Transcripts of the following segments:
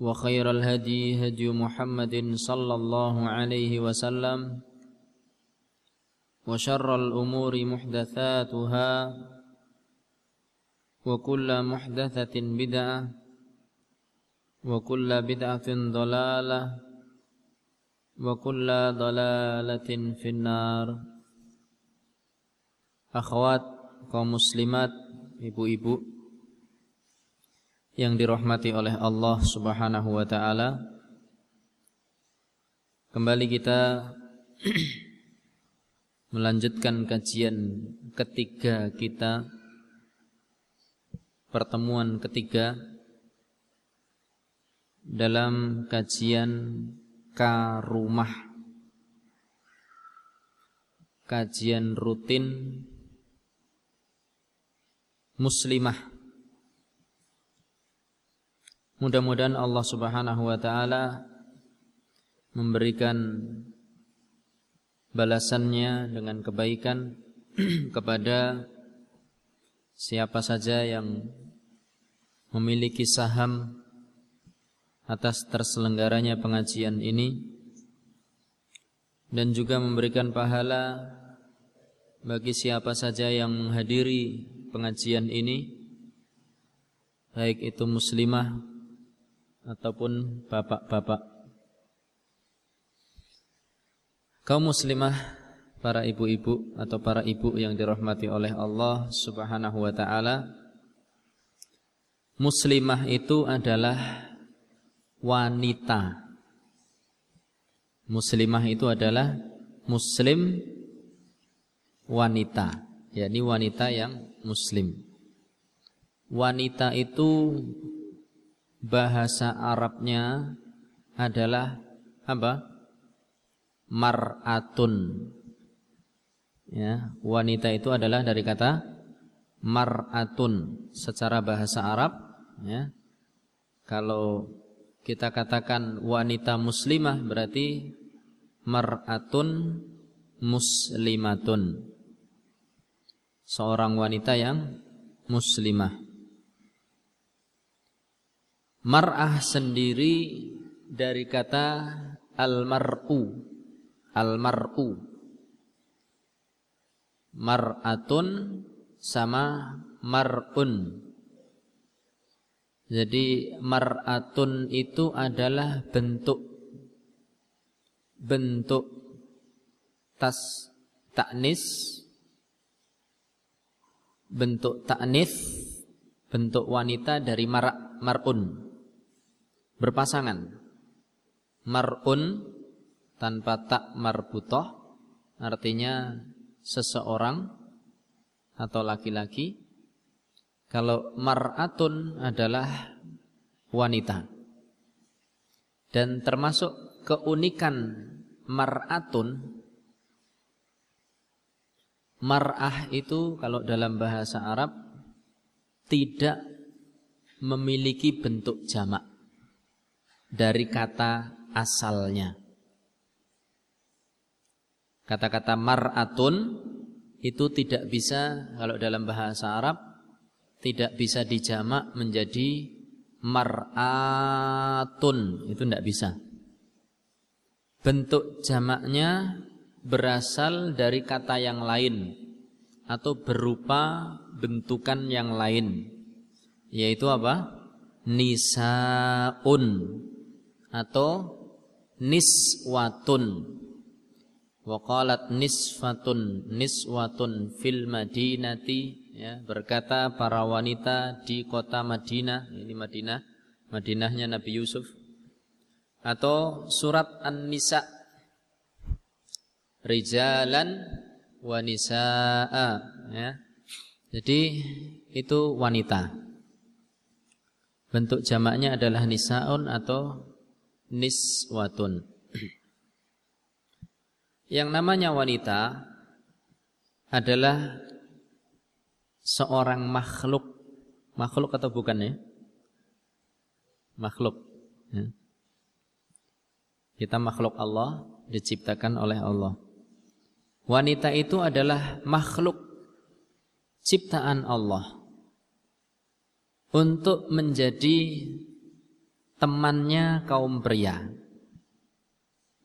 وخير الهدي هدي محمد صلى الله عليه وسلم وشر الأمور محدثاتها وكل محدثة بدعة وكل بدعة ضلالة وكل ضلالة في النار. أخوات kaum muslimat ibu-ibu yang dirahmati oleh Allah Subhanahu wa taala. Kembali kita melanjutkan kajian ketiga kita pertemuan ketiga dalam kajian Karumah kajian rutin muslimah Mudah-mudahan Allah Subhanahu wa taala memberikan balasannya dengan kebaikan kepada siapa saja yang memiliki saham atas terselenggaranya pengajian ini dan juga memberikan pahala bagi siapa saja yang menghadiri pengajian ini baik itu muslimah ataupun bapak-bapak. Kaum muslimah, para ibu-ibu atau para ibu yang dirahmati oleh Allah Subhanahu wa taala. Muslimah itu adalah wanita. Muslimah itu adalah muslim wanita, yakni wanita yang muslim. Wanita itu bahasa Arabnya adalah apa? Mar'atun. Ya, wanita itu adalah dari kata mar'atun secara bahasa Arab, ya. Kalau kita katakan wanita muslimah berarti mar'atun muslimatun. Seorang wanita yang muslimah. Mar'ah sendiri dari kata al-mar'u. Al-mar'u. Mar'atun sama mar'un. Jadi mar'atun itu adalah bentuk bentuk tas taknis bentuk taknis bentuk wanita dari mar berpasangan. Mar'un tanpa tak marbutoh artinya seseorang atau laki-laki. Kalau mar'atun adalah wanita. Dan termasuk keunikan mar'atun Mar'ah itu kalau dalam bahasa Arab tidak memiliki bentuk jamak dari kata asalnya. Kata-kata mar'atun itu tidak bisa kalau dalam bahasa Arab tidak bisa dijamak menjadi mar'atun itu tidak bisa. Bentuk jamaknya berasal dari kata yang lain atau berupa bentukan yang lain yaitu apa? nisaun atau niswatun waqalat nisfatun niswatun fil madinati ya berkata para wanita di kota Madinah ini Madinah Madinahnya Nabi Yusuf atau surat An-Nisa rijalan wa nisaa ya. Jadi itu wanita. Bentuk jamaknya adalah nisaun atau niswatun. Yang namanya wanita adalah seorang makhluk. Makhluk atau bukan ya? Makhluk. Ya. Kita makhluk Allah, diciptakan oleh Allah. Wanita itu adalah makhluk ciptaan Allah untuk menjadi temannya kaum pria.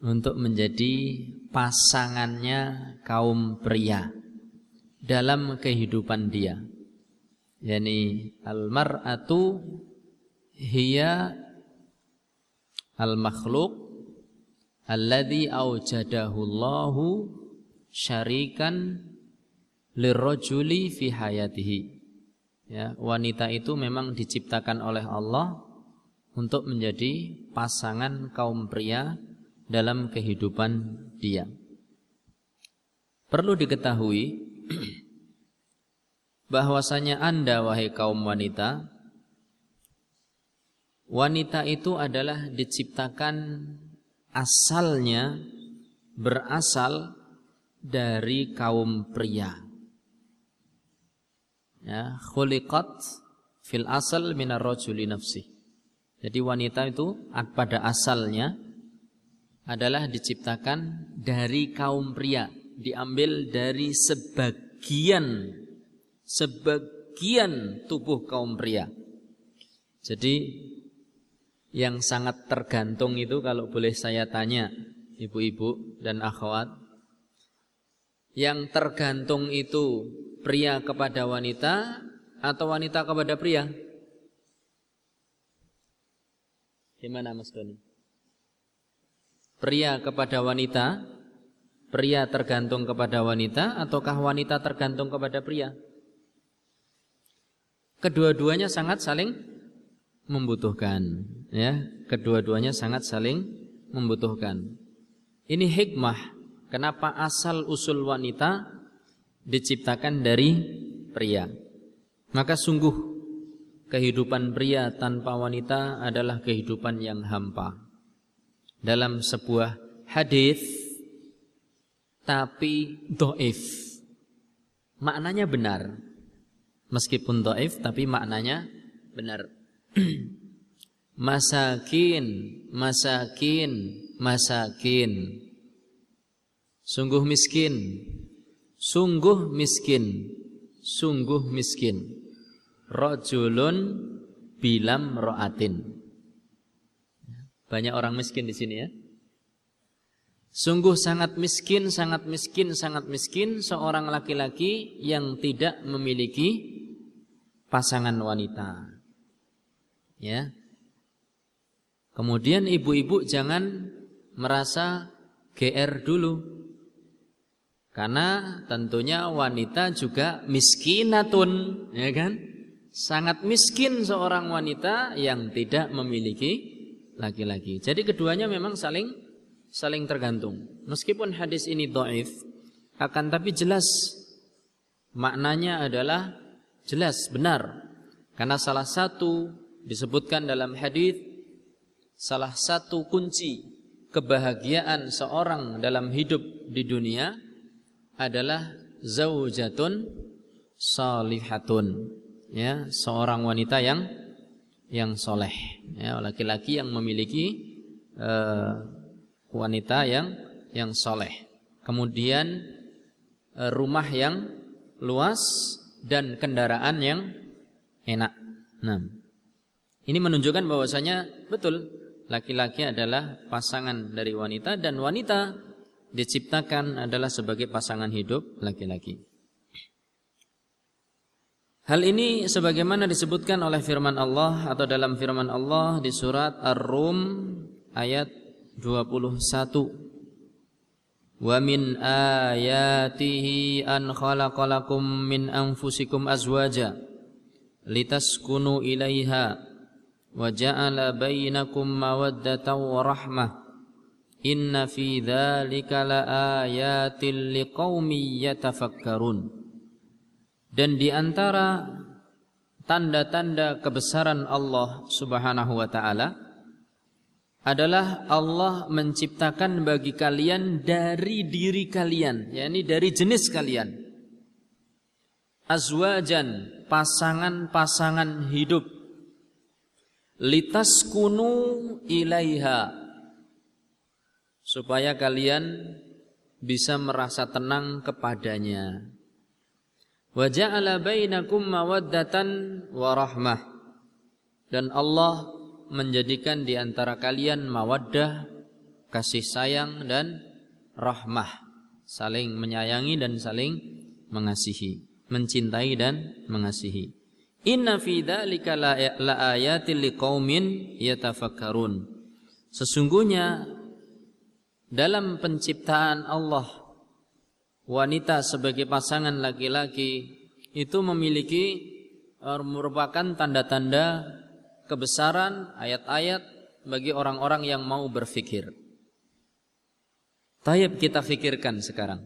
Untuk menjadi pasangannya kaum pria dalam kehidupan dia. Yani al-mar'atu hiya al-makhluk alladhi awjadahu Allahu syarikan lirrajuli fi hayatihi. Ya, wanita itu memang diciptakan oleh Allah untuk menjadi pasangan kaum pria dalam kehidupan dia. Perlu diketahui bahwasanya Anda wahai kaum wanita wanita itu adalah diciptakan asalnya berasal dari kaum pria. Ya, khuliqat fil asal minar rajuli nafsi. Jadi wanita itu pada asalnya adalah diciptakan dari kaum pria, diambil dari sebagian sebagian tubuh kaum pria. Jadi yang sangat tergantung itu kalau boleh saya tanya ibu-ibu dan akhwat yang tergantung itu pria kepada wanita atau wanita kepada pria? Gimana Mas Doni? Pria kepada wanita, pria tergantung kepada wanita ataukah wanita tergantung kepada pria? Kedua-duanya sangat saling membutuhkan, ya. Kedua-duanya sangat saling membutuhkan. Ini hikmah Kenapa asal usul wanita diciptakan dari pria? Maka sungguh kehidupan pria tanpa wanita adalah kehidupan yang hampa. Dalam sebuah hadis tapi doif. Maknanya benar. Meskipun doif tapi maknanya benar. masakin, masakin, masakin. Sungguh miskin Sungguh miskin Sungguh miskin Rojulun bilam ro'atin Banyak orang miskin di sini ya Sungguh sangat miskin, sangat miskin, sangat miskin seorang laki-laki yang tidak memiliki pasangan wanita. Ya. Kemudian ibu-ibu jangan merasa GR dulu. Karena tentunya wanita juga miskinatun, ya kan? Sangat miskin seorang wanita yang tidak memiliki laki-laki. Jadi keduanya memang saling saling tergantung. Meskipun hadis ini dhaif, akan tapi jelas maknanya adalah jelas benar karena salah satu disebutkan dalam hadis salah satu kunci kebahagiaan seorang dalam hidup di dunia adalah zaujatun salihatun ya seorang wanita yang yang soleh. Ya laki-laki yang memiliki uh, wanita yang yang soleh. Kemudian uh, rumah yang luas dan kendaraan yang enak. Nah ini menunjukkan bahwasanya betul laki-laki adalah pasangan dari wanita dan wanita diciptakan adalah sebagai pasangan hidup laki-laki. Hal ini sebagaimana disebutkan oleh firman Allah atau dalam firman Allah di surat Ar-Rum ayat 21. Wa min ayatihi an khalaqalakum min anfusikum azwaja litaskunu ilaiha wa ja'ala bainakum mawaddatan wa rahmah inna fi dzalika laayatil liqaumin yatafakkarun dan di antara tanda-tanda kebesaran Allah Subhanahu wa taala adalah Allah menciptakan bagi kalian dari diri kalian, yakni dari jenis kalian. Azwajan, pasangan-pasangan hidup. Litas kunu ilaiha. Supaya kalian bisa merasa tenang kepadanya wa mawaddatan dan Allah menjadikan di antara kalian mawaddah kasih sayang dan rahmah. Saling menyayangi dan saling mengasihi mencintai dan mengasihi. Inna fi dzalika la ayatil liqaumin yatafakkarun. Sesungguhnya dalam penciptaan Allah wanita sebagai pasangan laki-laki itu memiliki eh, merupakan tanda-tanda kebesaran ayat-ayat bagi orang-orang yang mau berfikir. Tayyib kita fikirkan sekarang.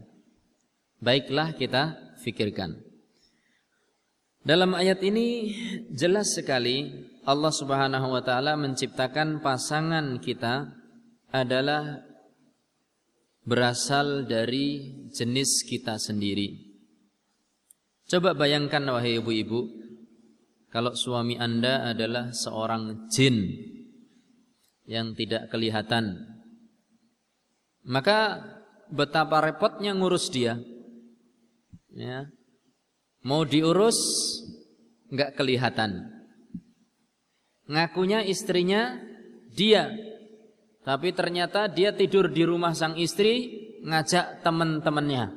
Baiklah kita fikirkan. Dalam ayat ini jelas sekali Allah Subhanahu wa taala menciptakan pasangan kita adalah berasal dari jenis kita sendiri. Coba bayangkan wahai ibu-ibu, kalau suami Anda adalah seorang jin yang tidak kelihatan, maka betapa repotnya ngurus dia. Ya. Mau diurus nggak kelihatan. Ngakunya istrinya dia tapi ternyata dia tidur di rumah sang istri ngajak teman-temannya.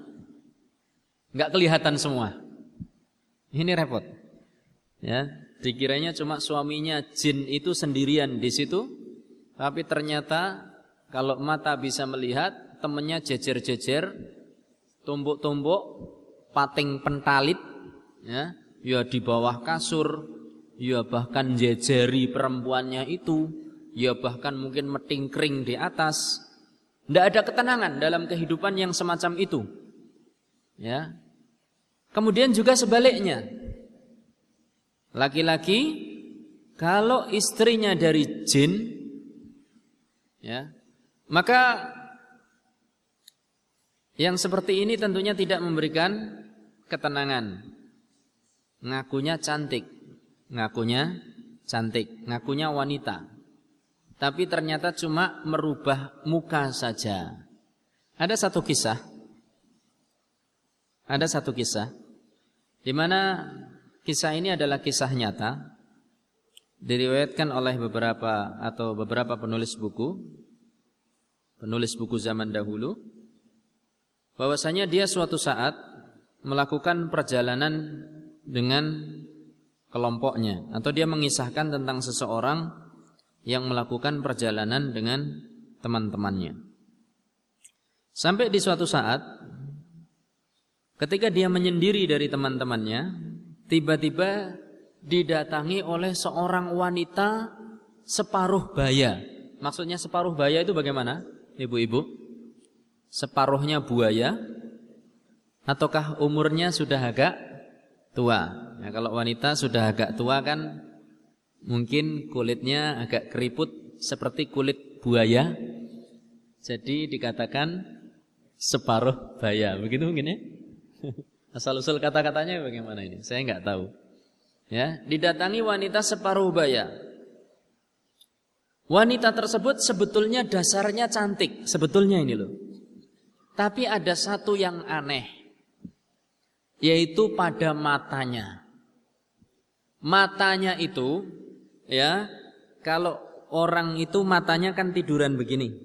Enggak kelihatan semua. Ini repot. Ya, dikiranya cuma suaminya jin itu sendirian di situ, tapi ternyata kalau mata bisa melihat temannya jejer-jejer, tumbuk-tumbuk, pating pentalit, ya, ya di bawah kasur, ya bahkan jejeri perempuannya itu ya bahkan mungkin metingkring di atas. Tidak ada ketenangan dalam kehidupan yang semacam itu. Ya. Kemudian juga sebaliknya. Laki-laki kalau istrinya dari jin ya, maka yang seperti ini tentunya tidak memberikan ketenangan. Ngakunya cantik, ngakunya cantik, ngakunya wanita tapi ternyata cuma merubah muka saja. Ada satu kisah. Ada satu kisah. Di mana kisah ini adalah kisah nyata. Diriwayatkan oleh beberapa atau beberapa penulis buku. Penulis buku zaman dahulu. Bahwasanya dia suatu saat melakukan perjalanan dengan kelompoknya. Atau dia mengisahkan tentang seseorang yang melakukan perjalanan dengan teman-temannya. Sampai di suatu saat ketika dia menyendiri dari teman-temannya, tiba-tiba didatangi oleh seorang wanita separuh baya. Maksudnya separuh baya itu bagaimana? Ibu-ibu? Separuhnya buaya, ataukah umurnya sudah agak tua. Nah, kalau wanita sudah agak tua kan mungkin kulitnya agak keriput seperti kulit buaya. Jadi dikatakan separuh baya. Begitu mungkin ya? Asal usul kata-katanya bagaimana ini? Saya nggak tahu. Ya, didatangi wanita separuh baya. Wanita tersebut sebetulnya dasarnya cantik, sebetulnya ini loh. Tapi ada satu yang aneh, yaitu pada matanya. Matanya itu, ya, kalau orang itu matanya kan tiduran begini,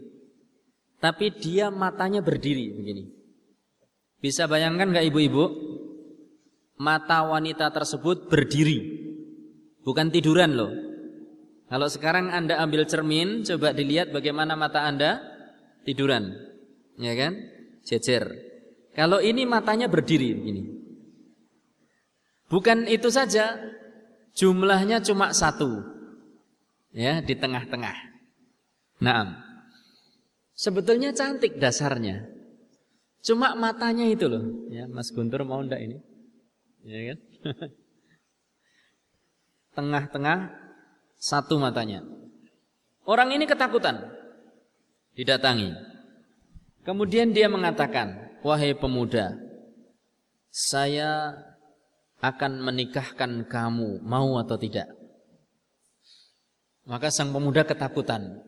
tapi dia matanya berdiri begini. Bisa bayangkan nggak ibu-ibu? Mata wanita tersebut berdiri, bukan tiduran loh. Kalau sekarang anda ambil cermin, coba dilihat bagaimana mata anda tiduran, ya kan? Jejer. Kalau ini matanya berdiri begini. Bukan itu saja, jumlahnya cuma satu, ya di tengah-tengah. Nah, sebetulnya cantik dasarnya, Cuma matanya itu loh, ya Mas Guntur mau ndak ini? Ya kan? Tengah-tengah satu matanya. Orang ini ketakutan. Didatangi. Kemudian dia mengatakan, "Wahai pemuda, saya akan menikahkan kamu, mau atau tidak?" Maka sang pemuda ketakutan.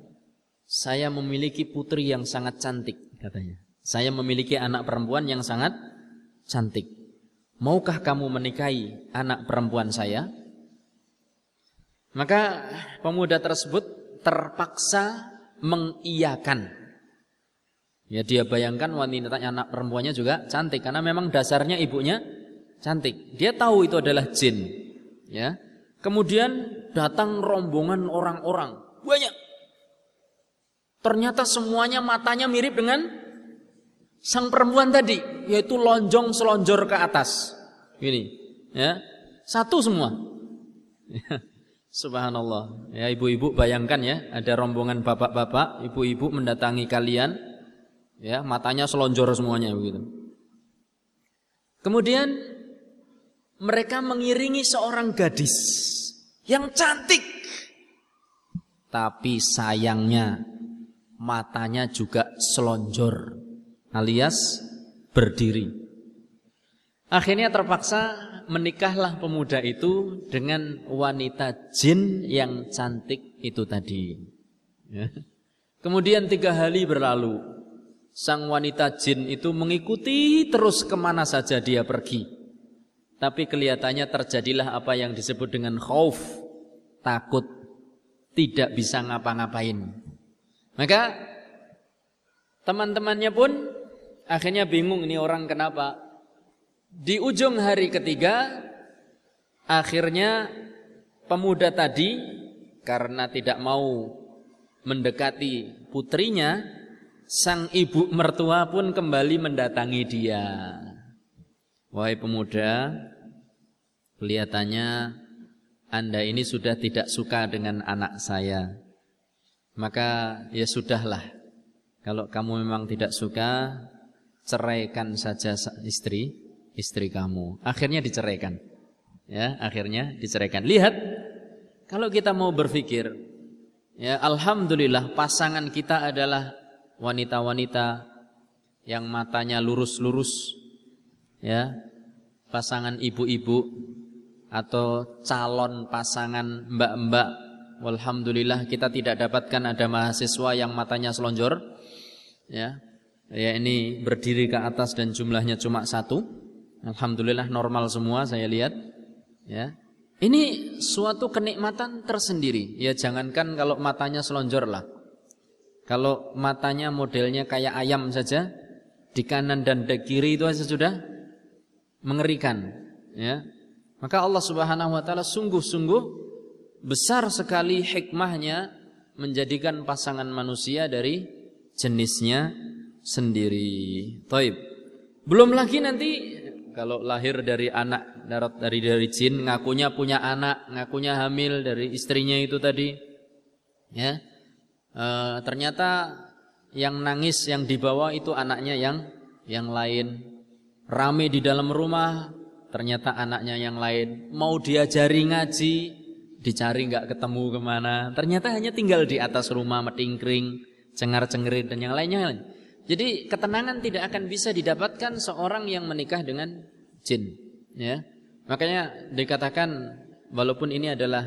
Saya memiliki putri yang sangat cantik, katanya. Saya memiliki anak perempuan yang sangat cantik. Maukah kamu menikahi anak perempuan saya? Maka pemuda tersebut terpaksa mengiyakan. Ya dia bayangkan wanita anak perempuannya juga cantik karena memang dasarnya ibunya cantik. Dia tahu itu adalah jin. Ya. Kemudian datang rombongan orang-orang banyak. Ternyata semuanya matanya mirip dengan sang perempuan tadi yaitu lonjong selonjor ke atas. Ini, ya. Satu semua. Subhanallah. Ya ibu-ibu bayangkan ya, ada rombongan bapak-bapak, ibu-ibu mendatangi kalian, ya matanya selonjor semuanya begitu. Kemudian mereka mengiringi seorang gadis yang cantik, tapi sayangnya matanya juga selonjor alias berdiri. Akhirnya terpaksa menikahlah pemuda itu dengan wanita jin yang cantik itu tadi. Ya. Kemudian tiga hari berlalu, sang wanita jin itu mengikuti terus ke mana saja dia pergi. Tapi kelihatannya terjadilah apa yang disebut dengan khauf, takut, tidak bisa ngapa-ngapain. Maka teman-temannya pun Akhirnya bingung ini orang kenapa. Di ujung hari ketiga akhirnya pemuda tadi karena tidak mau mendekati putrinya, sang ibu mertua pun kembali mendatangi dia. Wahai pemuda, kelihatannya Anda ini sudah tidak suka dengan anak saya. Maka ya sudahlah. Kalau kamu memang tidak suka, ceraikan saja istri istri kamu. Akhirnya diceraikan. Ya, akhirnya diceraikan. Lihat kalau kita mau berpikir ya alhamdulillah pasangan kita adalah wanita-wanita yang matanya lurus-lurus ya. Pasangan ibu-ibu atau calon pasangan mbak-mbak Alhamdulillah kita tidak dapatkan ada mahasiswa yang matanya selonjor ya ya ini berdiri ke atas dan jumlahnya cuma satu. Alhamdulillah normal semua saya lihat. Ya. Ini suatu kenikmatan tersendiri. Ya jangankan kalau matanya selonjor lah. Kalau matanya modelnya kayak ayam saja, di kanan dan di kiri itu saja sudah mengerikan. Ya. Maka Allah Subhanahu Wa Taala sungguh-sungguh besar sekali hikmahnya menjadikan pasangan manusia dari jenisnya sendiri. Taib. Belum lagi nanti kalau lahir dari anak darat dari dari jin ngakunya punya anak, ngakunya hamil dari istrinya itu tadi. Ya. E, ternyata yang nangis yang dibawa itu anaknya yang yang lain. rame di dalam rumah, ternyata anaknya yang lain mau diajari ngaji, dicari nggak ketemu ke mana, ternyata hanya tinggal di atas rumah metingkring, cengar-cengerin dan yang lainnya. Jadi ketenangan tidak akan bisa didapatkan seorang yang menikah dengan jin, ya. Makanya dikatakan walaupun ini adalah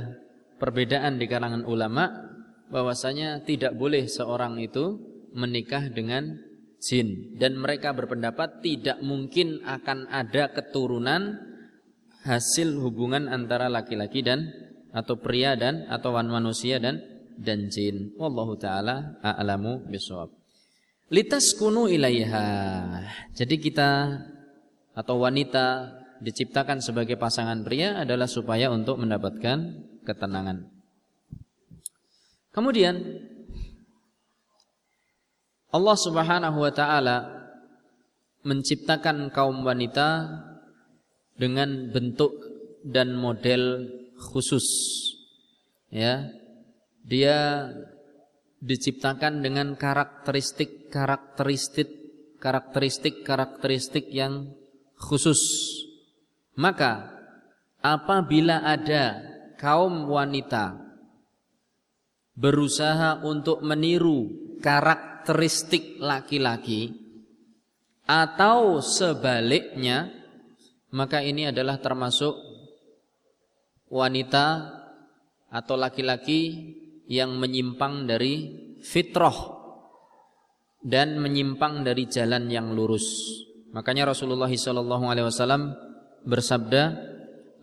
perbedaan di kalangan ulama bahwasanya tidak boleh seorang itu menikah dengan jin dan mereka berpendapat tidak mungkin akan ada keturunan hasil hubungan antara laki-laki dan atau pria dan atau manusia dan dan jin. Wallahu taala a'lamu bisawab. Litaskunu ilaiha. Jadi kita atau wanita diciptakan sebagai pasangan pria adalah supaya untuk mendapatkan ketenangan. Kemudian Allah Subhanahu wa taala menciptakan kaum wanita dengan bentuk dan model khusus. Ya. Dia diciptakan dengan karakteristik-karakteristik karakteristik-karakteristik yang khusus. Maka apabila ada kaum wanita berusaha untuk meniru karakter karakteristik laki-laki atau sebaliknya maka ini adalah termasuk wanita atau laki-laki yang menyimpang dari fitrah dan menyimpang dari jalan yang lurus. Makanya Rasulullah sallallahu alaihi wasallam bersabda,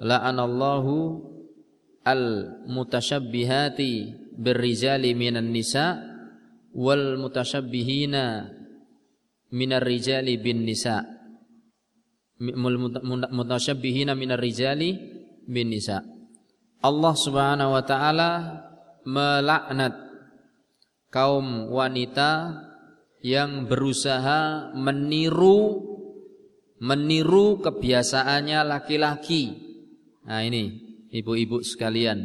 "La'anallahu al-mutasyabbihati birrijali minan nisa' wal mutasyabbihina minar rijali bin nisa mutasyabbihina minar rijali bin nisa Allah Subhanahu wa taala melaknat kaum wanita yang berusaha meniru meniru kebiasaannya laki-laki. Nah ini ibu-ibu sekalian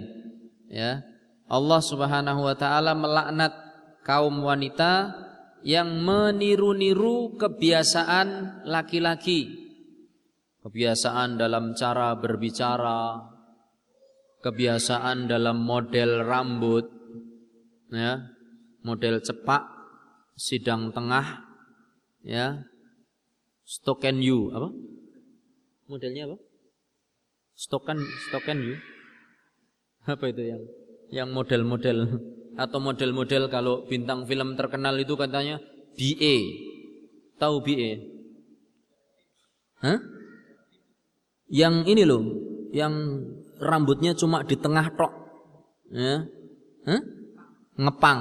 ya. Allah Subhanahu wa taala melaknat kaum wanita yang meniru-niru kebiasaan laki-laki. Kebiasaan dalam cara berbicara, kebiasaan dalam model rambut, ya, model cepak, sidang tengah, ya, stock and you, apa? Modelnya apa? Stock and you. Apa itu yang yang model-model atau model-model kalau bintang film terkenal itu katanya BA. Tahu BA? Hah? Yang ini loh, yang rambutnya cuma di tengah tok. Ya. Hah? Ngepang.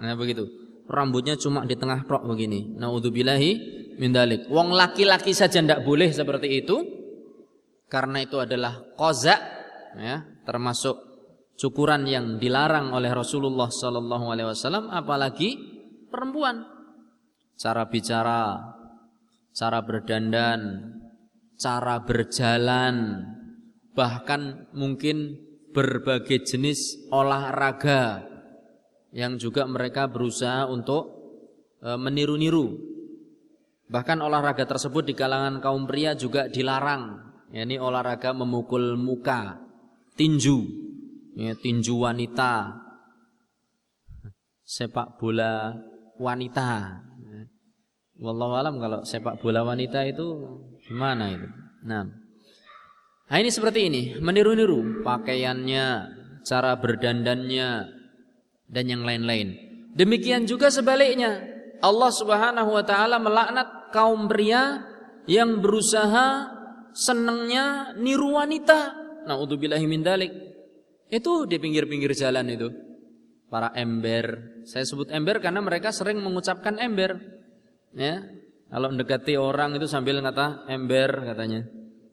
Nah, begitu. Rambutnya cuma di tengah tok begini. Nauzubillahi min dalik. Wong laki-laki saja ndak boleh seperti itu. Karena itu adalah kozak ya, termasuk cukuran yang dilarang oleh Rasulullah sallallahu alaihi wasallam apalagi perempuan. Cara bicara cara berdandan cara berjalan bahkan mungkin berbagai jenis olahraga yang juga mereka berusaha untuk e, meniru-niru. Bahkan olahraga tersebut di kalangan kaum pria juga dilarang yakni olahraga memukul muka tinju ya, tinju wanita, sepak bola wanita. Wallahu alam kalau sepak bola wanita itu gimana itu? Nah. Nah ini seperti ini, meniru-niru pakaiannya, cara berdandannya dan yang lain-lain. Demikian juga sebaliknya. Allah Subhanahu wa taala melaknat kaum pria yang berusaha senangnya niru wanita. Nauzubillahi min dalik. Itu di pinggir-pinggir jalan itu. Para ember. Saya sebut ember karena mereka sering mengucapkan ember. Ya. Kalau mendekati orang itu sambil kata ember katanya.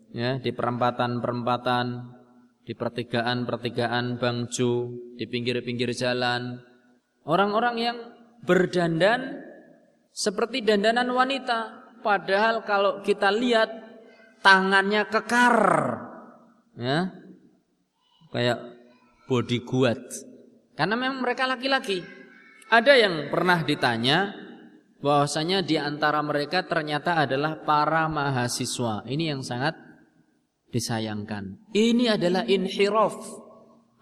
Ya, di perempatan-perempatan, di pertigaan-pertigaan bangju, di pinggir-pinggir jalan. Orang-orang yang berdandan seperti dandanan wanita, padahal kalau kita lihat tangannya kekar. Ya. Kayak body guard. Karena memang mereka laki-laki. Ada yang pernah ditanya, bahwasanya di antara mereka ternyata adalah para mahasiswa. Ini yang sangat disayangkan. Ini adalah inhiraf,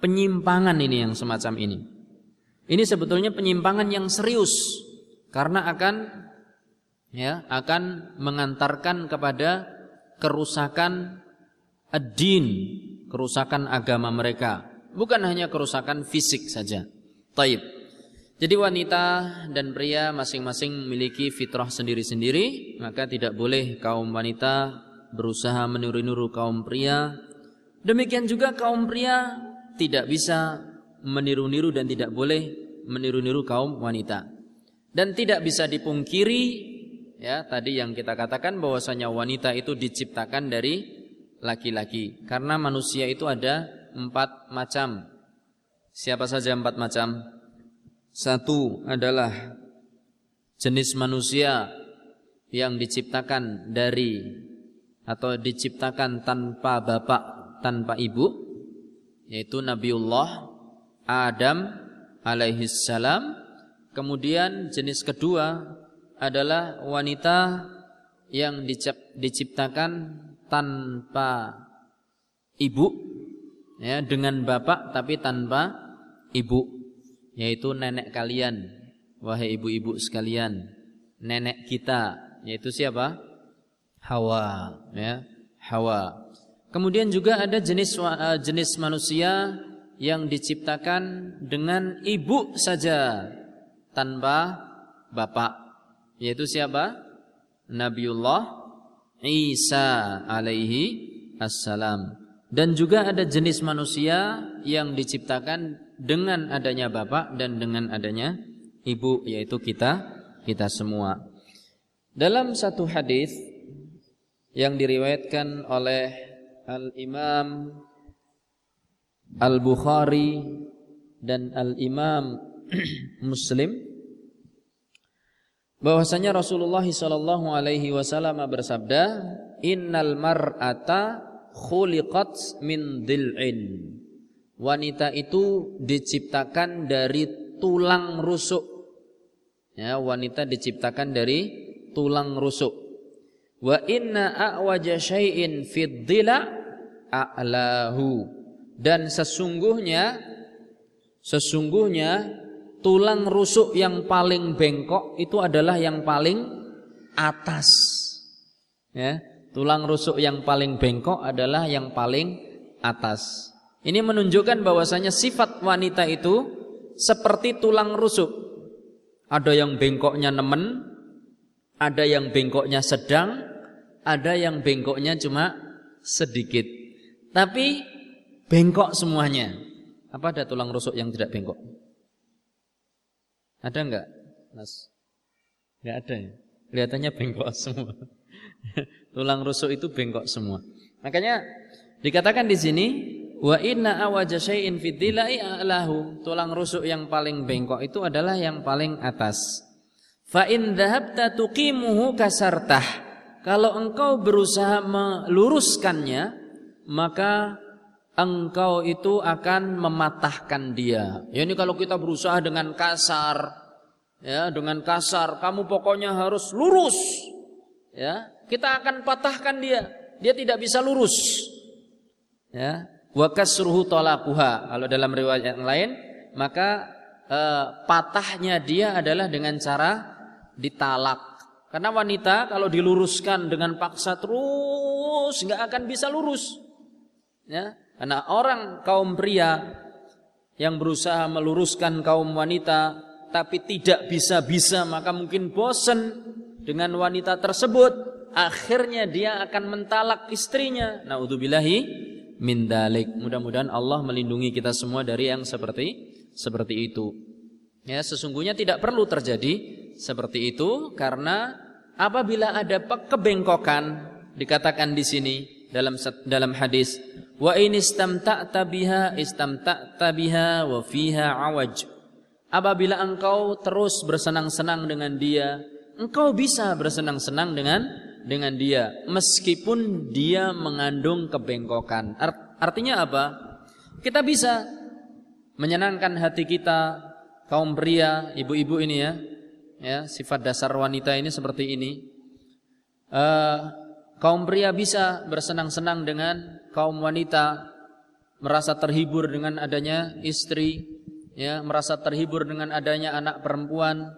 penyimpangan ini yang semacam ini. Ini sebetulnya penyimpangan yang serius karena akan ya akan mengantarkan kepada kerusakan ad-din, kerusakan agama mereka, bukan hanya kerusakan fisik saja. Taib. Jadi wanita dan pria masing-masing memiliki fitrah sendiri-sendiri, maka tidak boleh kaum wanita berusaha meniru-niru kaum pria. Demikian juga kaum pria tidak bisa meniru-niru dan tidak boleh meniru-niru kaum wanita. Dan tidak bisa dipungkiri ya tadi yang kita katakan bahwasanya wanita itu diciptakan dari laki-laki karena manusia itu ada empat macam. Siapa saja empat macam? Satu adalah jenis manusia yang diciptakan dari atau diciptakan tanpa bapak, tanpa ibu, yaitu Nabiullah Adam alaihi salam. Kemudian jenis kedua adalah wanita yang diciptakan tanpa ibu ya dengan bapak tapi tanpa ibu yaitu nenek kalian. Wahai ibu-ibu sekalian nenek kita yaitu siapa? Hawa ya Hawa. Kemudian juga ada jenis uh, jenis manusia yang diciptakan dengan ibu saja tanpa bapak yaitu siapa? Nabiullah Isa alaihi assalam dan juga ada jenis manusia yang diciptakan dengan adanya bapak dan dengan adanya ibu yaitu kita kita semua. Dalam satu hadis yang diriwayatkan oleh Al-Imam Al-Bukhari dan Al-Imam Muslim bahwasanya Rasulullah sallallahu alaihi wasallam bersabda, "Innal mar'ata khuliqat min dil'in." Wanita itu diciptakan dari tulang rusuk. Ya, wanita diciptakan dari tulang rusuk. Wa inna a'waja syai'in fid a'lahu. Dan sesungguhnya sesungguhnya tulang rusuk yang paling bengkok itu adalah yang paling atas. Ya, tulang rusuk yang paling bengkok adalah yang paling atas. Ini menunjukkan bahwasanya sifat wanita itu seperti tulang rusuk. Ada yang bengkoknya nemen, ada yang bengkoknya sedang, ada yang bengkoknya cuma sedikit. Tapi bengkok semuanya. Apa ada tulang rusuk yang tidak bengkok? Ada enggak? Mas? Enggak ada ya? Kelihatannya bengkok semua. tulang rusuk itu bengkok semua. Makanya dikatakan di sini Wa inna awaja fid a'lahu. Tulang rusuk yang paling bengkok itu adalah yang paling atas. Fa in dhahabta tuqimuhu kasartah. Kalau engkau berusaha meluruskannya, maka engkau itu akan mematahkan dia. Ya ini kalau kita berusaha dengan kasar, ya dengan kasar, kamu pokoknya harus lurus. Ya, kita akan patahkan dia. Dia tidak bisa lurus. Ya, wa kasruhu talaquha. Kalau dalam riwayat yang lain, maka e, patahnya dia adalah dengan cara ditalak. Karena wanita kalau diluruskan dengan paksa terus nggak akan bisa lurus. Ya, karena orang kaum pria yang berusaha meluruskan kaum wanita tapi tidak bisa-bisa maka mungkin bosan dengan wanita tersebut akhirnya dia akan mentalak istrinya naudzubillahi min dalik. Mudah-mudahan Allah melindungi kita semua dari yang seperti seperti itu. Ya, sesungguhnya tidak perlu terjadi seperti itu karena apabila ada kebengkokan dikatakan di sini dalam dalam hadis wa in istamta'ta biha istamta'ta biha wa fiha awaj. Apabila engkau terus bersenang-senang dengan dia, engkau bisa bersenang-senang dengan dengan dia meskipun dia mengandung kebengkokan. Artinya apa? Kita bisa menyenangkan hati kita kaum pria, ibu-ibu ini ya. ya, sifat dasar wanita ini seperti ini. Uh, kaum pria bisa bersenang-senang dengan kaum wanita, merasa terhibur dengan adanya istri, ya, merasa terhibur dengan adanya anak perempuan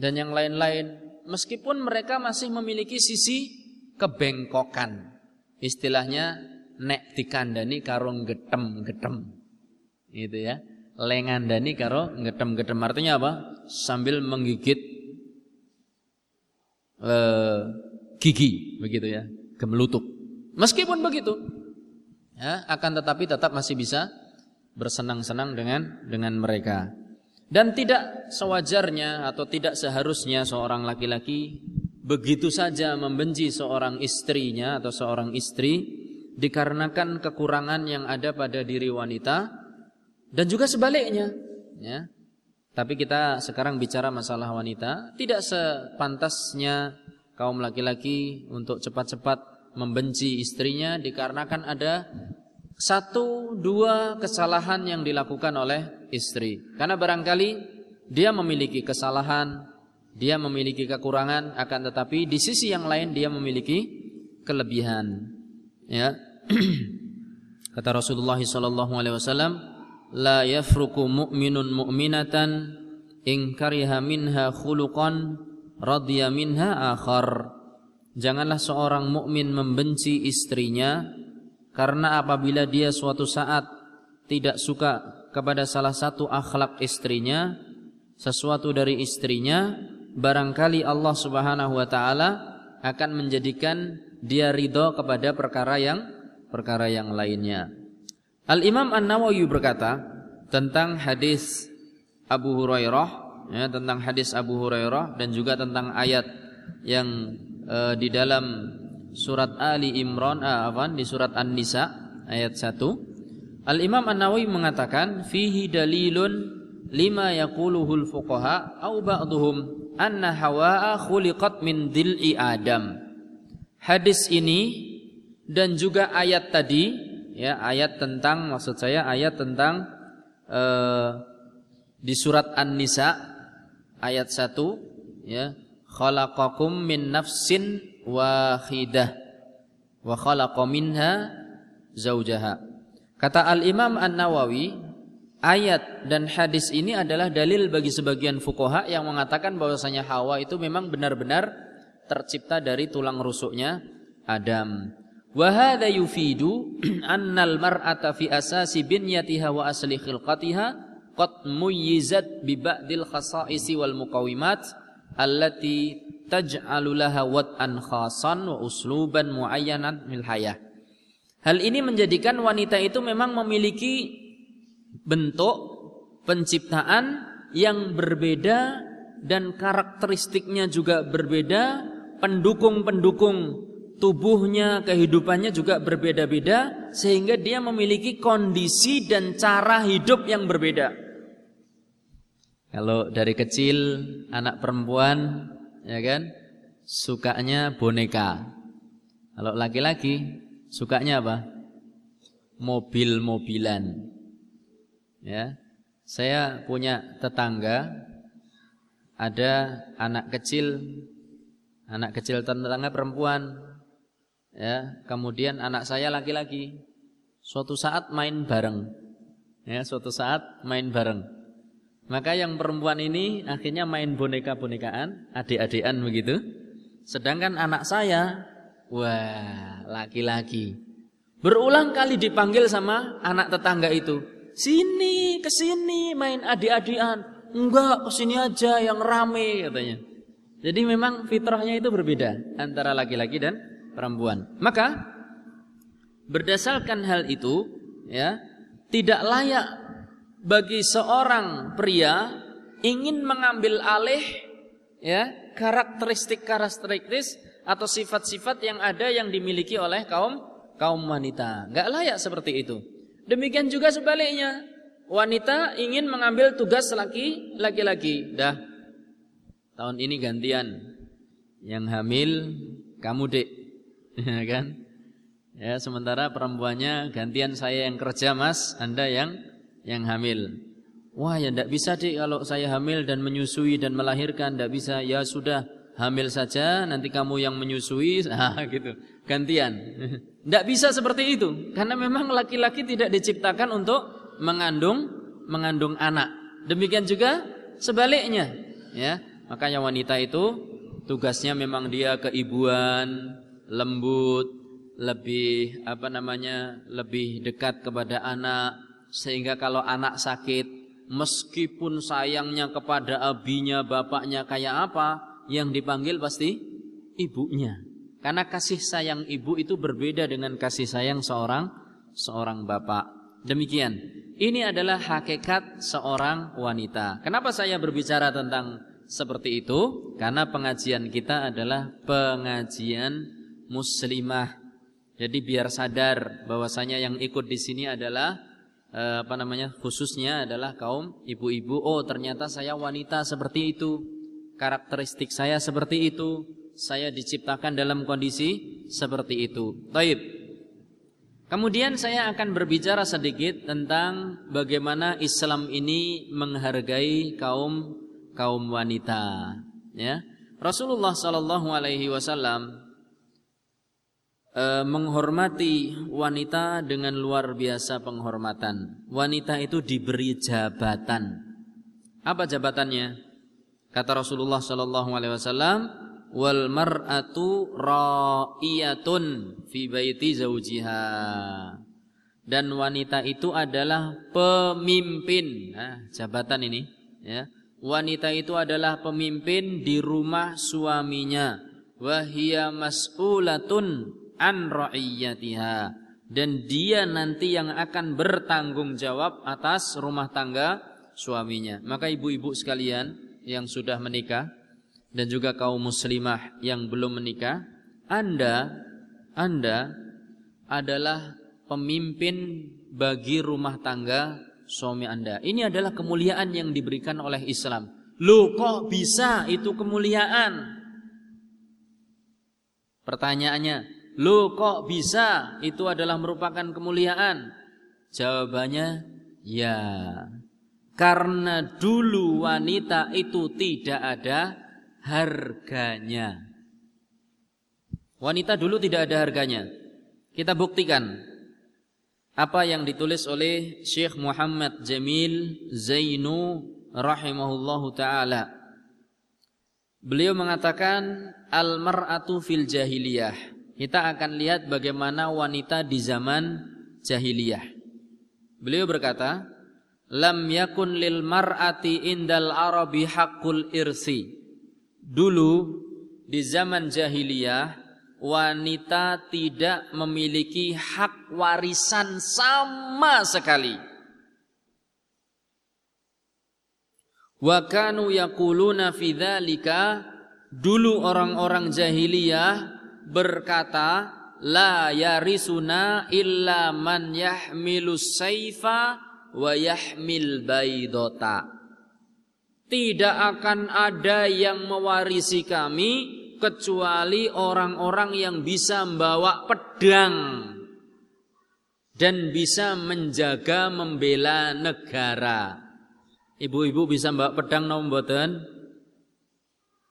dan yang lain-lain. Meskipun mereka masih memiliki sisi kebengkokan. Istilahnya nek dikandani karo getem-getem. Gitu ya. Lengandani karo getem-getem artinya apa? Sambil menggigit uh, gigi begitu ya, gemelutuk. Meskipun begitu, ya, akan tetapi tetap masih bisa bersenang-senang dengan dengan mereka. Dan tidak sewajarnya atau tidak seharusnya seorang laki-laki begitu saja membenci seorang istrinya atau seorang istri dikarenakan kekurangan yang ada pada diri wanita dan juga sebaliknya, ya. Tapi kita sekarang bicara masalah wanita, tidak sepantasnya kaum laki-laki untuk cepat-cepat membenci istrinya dikarenakan ada satu dua kesalahan yang dilakukan oleh istri. Karena barangkali dia memiliki kesalahan, dia memiliki kekurangan, akan tetapi di sisi yang lain dia memiliki kelebihan. Ya. Kata Rasulullah sallallahu alaihi wasallam, la yafruku mu'minun mu'minatan in kariha minha khuluqan radhiya minha akhar. Janganlah seorang mukmin membenci istrinya karena apabila dia suatu saat tidak suka kepada salah satu akhlak istrinya, sesuatu dari istrinya, barangkali Allah Subhanahu wa taala akan menjadikan dia ridho kepada perkara yang perkara yang lainnya. Al Imam An Nawawi berkata tentang hadis Abu Hurairah ya, tentang hadis Abu Hurairah dan juga tentang ayat yang uh, di dalam surat Ali Imran uh, apa di surat An-Nisa ayat 1 Al Imam An-Nawawi mengatakan fihi dalilun lima yaquluhul fuqaha au ba'dhum anna Hawa khuliqat min dil'i Adam. Hadis ini dan juga ayat tadi ya ayat tentang maksud saya ayat tentang uh, di surat An-Nisa ayat 1 ya khalaqakum min nafsin wahidah wa khalaqa minha zaujaha kata Al Imam An-Nawawi ayat dan hadis ini adalah dalil bagi sebagian fukoha yang mengatakan bahwasanya Hawa itu memang benar-benar tercipta dari tulang rusuknya Adam. Wa hadza yufidu annal mar'ata fi asasi binyatiha wa asli khilqatiha qad muyyizat bi ba'dil khasa'isi wal muqawimat allati wad'an khasan wa usluban muayyanan mil. Hal ini menjadikan wanita itu memang memiliki bentuk penciptaan yang berbeda dan karakteristiknya juga berbeda, pendukung-pendukung tubuhnya, kehidupannya juga berbeda-beda sehingga dia memiliki kondisi dan cara hidup yang berbeda. Kalau dari kecil anak perempuan ya kan sukanya boneka. Kalau laki-laki sukanya apa? Mobil-mobilan. Ya. Saya punya tetangga ada anak kecil anak kecil tetangga perempuan ya, kemudian anak saya laki-laki. Suatu saat main bareng. Ya, suatu saat main bareng. Maka yang perempuan ini akhirnya main boneka-bonekaan, adik-adikan begitu. Sedangkan anak saya, wah, laki-laki. Berulang kali dipanggil sama anak tetangga itu. Sini, ke sini main adik-adikan. Enggak, ke sini aja yang rame katanya. Jadi memang fitrahnya itu berbeda antara laki-laki dan perempuan. Maka berdasarkan hal itu, ya, tidak layak bagi seorang pria ingin mengambil alih ya karakteristik-karakteristik atau sifat-sifat yang ada yang dimiliki oleh kaum kaum wanita. Enggak layak seperti itu. Demikian juga sebaliknya. Wanita ingin mengambil tugas laki laki-laki. Dah. Tahun ini gantian. Yang hamil kamu, Dek. Ya kan? Ya, sementara perempuannya gantian saya yang kerja, Mas, Anda yang yang hamil. Wah ya tidak bisa deh kalau saya hamil dan menyusui dan melahirkan tidak bisa. Ya sudah hamil saja nanti kamu yang menyusui. Nah gitu gantian. Tidak bisa seperti itu karena memang laki-laki tidak diciptakan untuk mengandung mengandung anak. Demikian juga sebaliknya ya. Makanya wanita itu tugasnya memang dia keibuan, lembut, lebih apa namanya? lebih dekat kepada anak sehingga kalau anak sakit meskipun sayangnya kepada abinya, bapaknya kayak apa, yang dipanggil pasti ibunya. Karena kasih sayang ibu itu berbeda dengan kasih sayang seorang seorang bapak. Demikian. Ini adalah hakikat seorang wanita. Kenapa saya berbicara tentang seperti itu? Karena pengajian kita adalah pengajian muslimah. Jadi biar sadar bahwasanya yang ikut di sini adalah Eh, apa namanya? Khususnya adalah kaum ibu-ibu. Oh ternyata saya wanita seperti itu. Karakteristik saya seperti itu. Saya diciptakan dalam kondisi seperti itu. Taib. Kemudian saya akan berbicara sedikit tentang bagaimana Islam ini menghargai kaum kaum wanita. Ya. Rasulullah Shallallahu alaihi wasallam e, menghormati wanita dengan luar biasa penghormatan. Wanita itu diberi jabatan. Apa jabatannya? Kata Rasulullah sallallahu alaihi wasallam, "Wal mar'atu ra'iyatun fi baiti zaujiha." Dan wanita itu adalah pemimpin. Nah, jabatan ini, ya. Wanita itu adalah pemimpin di rumah suaminya. Wahia mas'ulatun an ra'iyatiha dan dia nanti yang akan bertanggung jawab atas rumah tangga suaminya. Maka ibu-ibu sekalian yang sudah menikah dan juga kaum muslimah yang belum menikah, Anda Anda adalah pemimpin bagi rumah tangga suami Anda. Ini adalah kemuliaan yang diberikan oleh Islam. Loh kok bisa itu kemuliaan? Pertanyaannya, Loh kok bisa itu adalah merupakan kemuliaan? Jawabannya ya. Karena dulu wanita itu tidak ada harganya. Wanita dulu tidak ada harganya. Kita buktikan apa yang ditulis oleh Syekh Muhammad Jamil Zainu rahimahullahu taala. Beliau mengatakan al mar'atu fil jahiliyah kita akan lihat bagaimana wanita di zaman jahiliyah. Beliau berkata, "Lam yakun lil mar'ati indal arabi haqqul irsi." Dulu di zaman jahiliyah wanita tidak memiliki hak warisan sama sekali. Wa kanu yaquluna fi dzalika dulu orang-orang jahiliyah berkata la yarisuna illa man yahmilu saifa wa yahmil baidota tidak akan ada yang mewarisi kami kecuali orang-orang yang bisa membawa pedang dan bisa menjaga membela negara. Ibu-ibu bisa membawa pedang nomboten?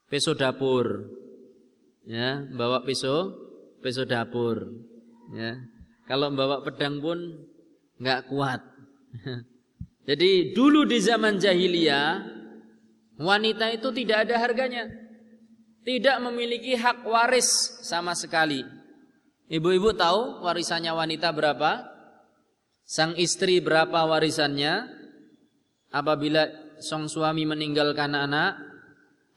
Peso dapur ya bawa pisau pisau dapur. Ya. Kalau bawa pedang pun nggak kuat. Jadi dulu di zaman jahiliyah wanita itu tidak ada harganya. Tidak memiliki hak waris sama sekali. Ibu-ibu tahu warisannya wanita berapa? Sang istri berapa warisannya? Apabila sang suami meninggalkan anak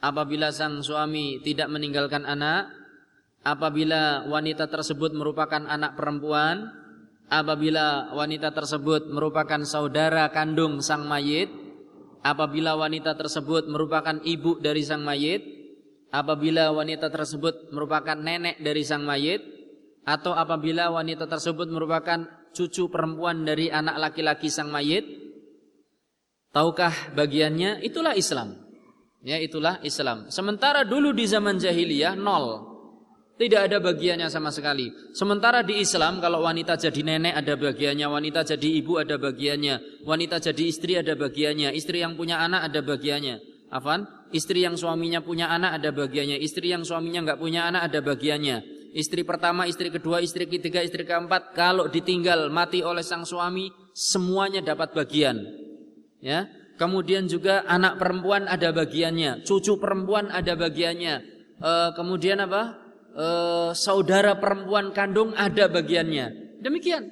apabila sang suami tidak meninggalkan anak, apabila wanita tersebut merupakan anak perempuan, apabila wanita tersebut merupakan saudara kandung sang mayit, apabila wanita tersebut merupakan ibu dari sang mayit, apabila wanita tersebut merupakan nenek dari sang mayit, atau apabila wanita tersebut merupakan cucu perempuan dari anak laki-laki sang mayit, tahukah bagiannya? Itulah Islam. Ya itulah Islam. Sementara dulu di zaman jahiliyah nol. Tidak ada bagiannya sama sekali. Sementara di Islam kalau wanita jadi nenek ada bagiannya, wanita jadi ibu ada bagiannya, wanita jadi istri ada bagiannya, istri yang punya anak ada bagiannya. Afan, istri yang suaminya punya anak ada bagiannya, istri yang suaminya nggak punya anak ada bagiannya. Istri pertama, istri kedua, istri ketiga, istri keempat kalau ditinggal mati oleh sang suami semuanya dapat bagian. Ya. Kemudian juga anak perempuan ada bagiannya, cucu perempuan ada bagiannya. E, kemudian apa? Eh, saudara perempuan kandung ada bagiannya. Demikian.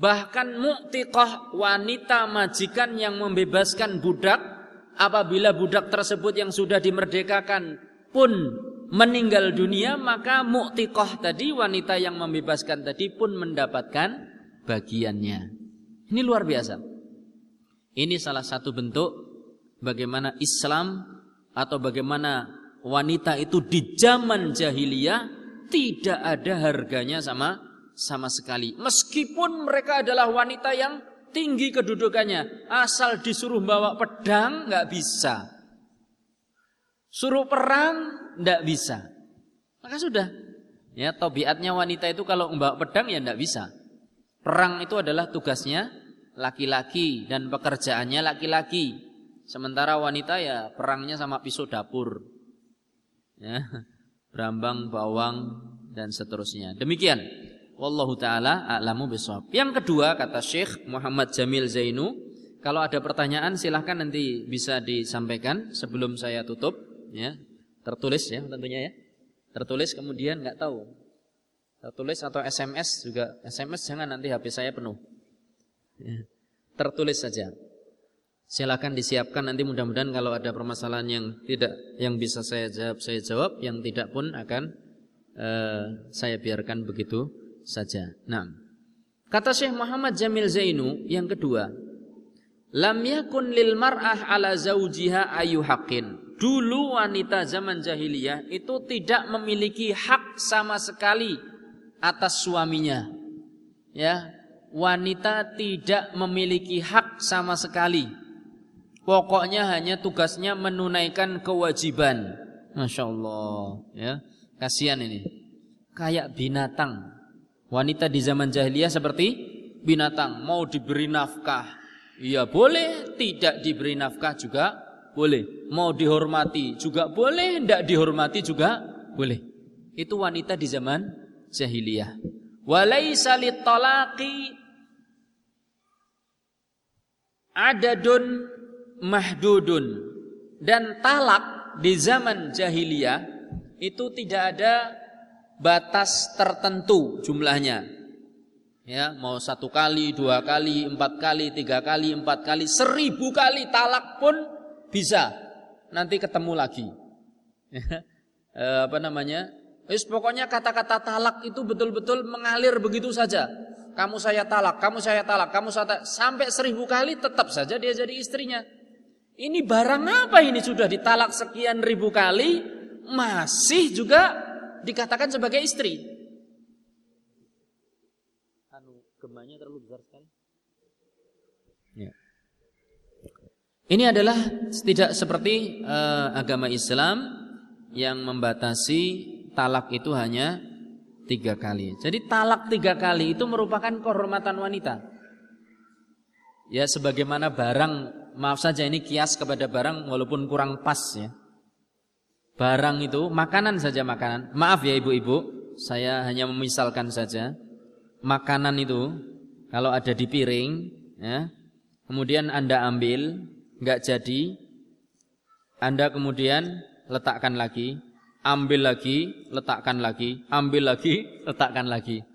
Bahkan mu'tiqah wanita majikan yang membebaskan budak apabila budak tersebut yang sudah dimerdekakan pun meninggal dunia maka mu'tiqah tadi wanita yang membebaskan tadi pun mendapatkan bagiannya. Ini luar biasa. Ini salah satu bentuk bagaimana Islam atau bagaimana wanita itu di zaman jahiliyah tidak ada harganya sama sama sekali. Meskipun mereka adalah wanita yang tinggi kedudukannya, asal disuruh bawa pedang nggak bisa. Suruh perang nggak bisa. Maka sudah. Ya, tobiatnya wanita itu kalau membawa pedang ya nggak bisa. Perang itu adalah tugasnya laki-laki dan pekerjaannya laki-laki. Sementara wanita ya perangnya sama pisau dapur ya, berambang, bawang dan seterusnya. Demikian. Wallahu taala a'lamu bisawab. Yang kedua kata Syekh Muhammad Jamil Zainu, kalau ada pertanyaan silahkan nanti bisa disampaikan sebelum saya tutup ya. Tertulis ya tentunya ya. Tertulis kemudian nggak tahu. Tertulis atau SMS juga SMS jangan nanti HP saya penuh. Ya. Tertulis saja. Silakan disiapkan nanti mudah-mudahan kalau ada permasalahan yang tidak yang bisa saya jawab saya jawab, yang tidak pun akan uh, saya biarkan begitu saja. Nah, kata Syekh Muhammad Jamil Zainu yang kedua, lam yakun lil mar'ah ala zaujiha ayu haqqin. Dulu wanita zaman jahiliyah itu tidak memiliki hak sama sekali atas suaminya. Ya, wanita tidak memiliki hak sama sekali Pokoknya hanya tugasnya menunaikan kewajiban. Masya Allah, ya kasihan ini. Kayak binatang. Wanita di zaman jahiliyah seperti binatang. Mau diberi nafkah, ya boleh. Tidak diberi nafkah juga boleh. Mau dihormati juga boleh. Tidak dihormati juga boleh. Itu wanita di zaman jahiliyah. Adadun mahdudun. Dan talak di zaman jahiliyah itu tidak ada batas tertentu jumlahnya. Ya mau satu kali dua kali empat kali tiga kali empat kali seribu kali talak pun bisa. Nanti ketemu lagi. E, apa namanya? Wis pokoknya kata-kata talak itu betul-betul mengalir begitu saja. Kamu saya talak, kamu saya talak, kamu saya talak. sampai seribu kali tetap saja dia jadi istrinya. Ini barang apa ini sudah ditalak sekian ribu kali masih juga dikatakan sebagai istri. Anu gemanya terlalu besar sekali. Ya. Ini adalah tidak seperti uh, agama Islam yang membatasi talak itu hanya tiga kali. Jadi talak tiga kali itu merupakan kehormatan wanita. Ya sebagaimana barang maaf saja ini kias kepada barang walaupun kurang pas ya. Barang itu makanan saja makanan. Maaf ya ibu-ibu, saya hanya memisalkan saja. Makanan itu kalau ada di piring ya, kemudian Anda ambil, nggak jadi, Anda kemudian letakkan lagi, ambil lagi, letakkan lagi, ambil lagi, letakkan lagi.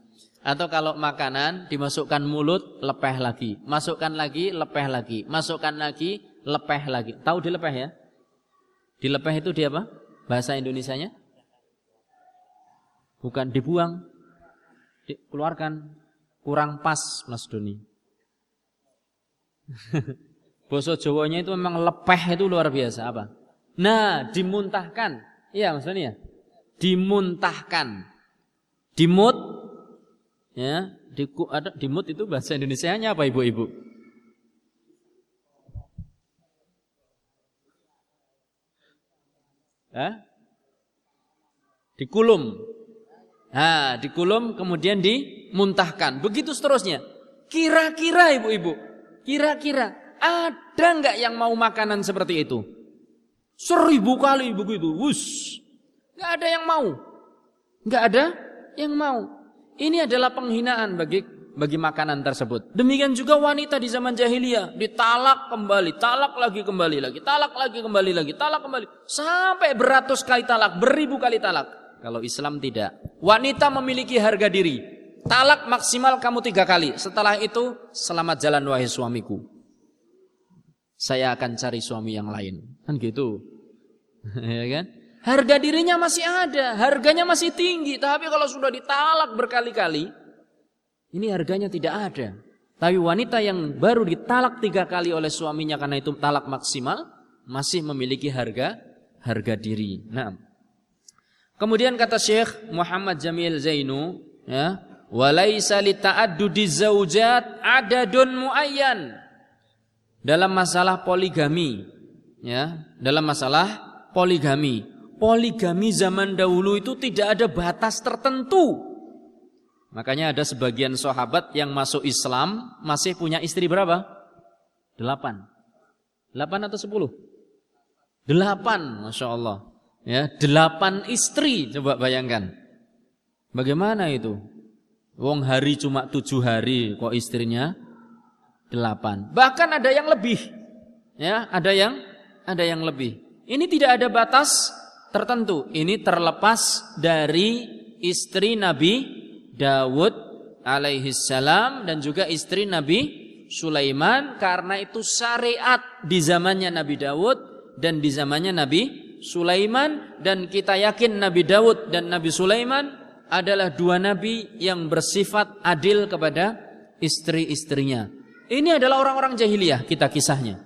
Atau kalau makanan dimasukkan mulut, lepeh lagi. Masukkan lagi, lepeh lagi. Masukkan lagi, lepeh lagi. Tahu dilepeh ya? Dilepeh itu dia apa? Bahasa Indonesianya? Bukan dibuang. Dikeluarkan. Kurang pas, Mas Doni. Boso Jawanya itu memang lepeh itu luar biasa apa? Nah, dimuntahkan. Iya, Mas Doni ya? Dimuntahkan. Dimut Ya, di ada dimut itu bahasa Indonesia-nya apa Ibu-ibu? Hah? Dikulum. Nah, dikulum kemudian dimuntahkan. Begitu seterusnya. Kira-kira ibu-ibu, kira-kira ada nggak yang mau makanan seperti itu? Seribu kali begitu, wus. Nggak ada yang mau. Nggak ada yang mau. Ini adalah penghinaan bagi bagi makanan tersebut. Demikian juga wanita di zaman jahiliyah ditalak kembali, talak lagi kembali lagi, talak lagi kembali lagi, talak kembali sampai beratus kali talak, beribu kali talak. Kalau Islam tidak. Wanita memiliki harga diri. Talak maksimal kamu tiga kali. Setelah itu selamat jalan wahai suamiku. Saya akan cari suami yang lain. Kan gitu. ya kan? Harga dirinya masih ada, harganya masih tinggi. Tapi kalau sudah ditalak berkali-kali, ini harganya tidak ada. Tapi wanita yang baru ditalak tiga kali oleh suaminya karena itu talak maksimal, masih memiliki harga harga diri. Nah, kemudian kata Syekh Muhammad Jamil Zainu, ya, walaisa lita'addudi zaujat adadun muayyan dalam masalah poligami ya dalam masalah poligami. Poligami zaman dahulu itu tidak ada batas tertentu. Makanya ada sebagian sahabat yang masuk Islam masih punya istri berapa? Delapan. Delapan atau sepuluh? Delapan masya Allah. Ya delapan istri coba bayangkan. Bagaimana itu? Wong hari cuma tujuh hari, kok istrinya delapan. Bahkan ada yang lebih, ya, ada yang ada yang lebih. Ini tidak ada batas tertentu. Ini terlepas dari istri Nabi Dawud alaihi salam dan juga istri Nabi Sulaiman karena itu syariat di zamannya Nabi Dawud dan di zamannya Nabi Sulaiman dan kita yakin Nabi Dawud dan Nabi Sulaiman adalah dua nabi yang bersifat adil kepada istri-istrinya. Ini adalah orang-orang jahiliyah kita kisahnya.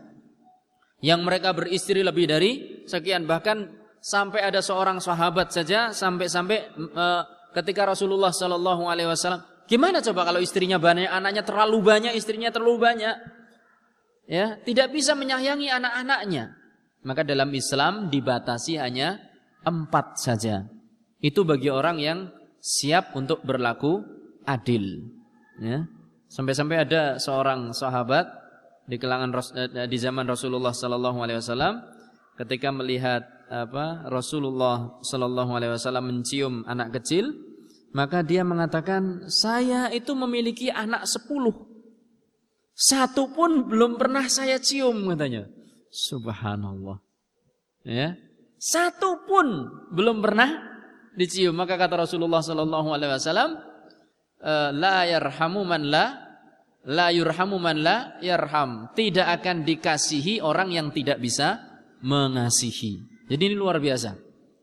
Yang mereka beristri lebih dari sekian bahkan sampai ada seorang sahabat saja sampai-sampai uh, ketika Rasulullah Shallallahu alaihi wasallam gimana coba kalau istrinya banyak anaknya terlalu banyak istrinya terlalu banyak ya tidak bisa menyayangi anak-anaknya maka dalam Islam dibatasi hanya empat saja itu bagi orang yang siap untuk berlaku adil. Ya. Sampai-sampai ada seorang sahabat di kalangan eh, di zaman Rasulullah sallallahu alaihi wasallam ketika melihat apa Rasulullah sallallahu alaihi wasallam mencium anak kecil, maka dia mengatakan, "Saya itu memiliki anak sepuluh. Satu pun belum pernah saya cium," katanya. Subhanallah. Ya. Satu pun belum pernah dicium. Maka kata Rasulullah sallallahu alaihi wasallam, eh, la yarhamu man la la yurhamu man la yarham. Tidak akan dikasihi orang yang tidak bisa mengasihi. Jadi ini luar biasa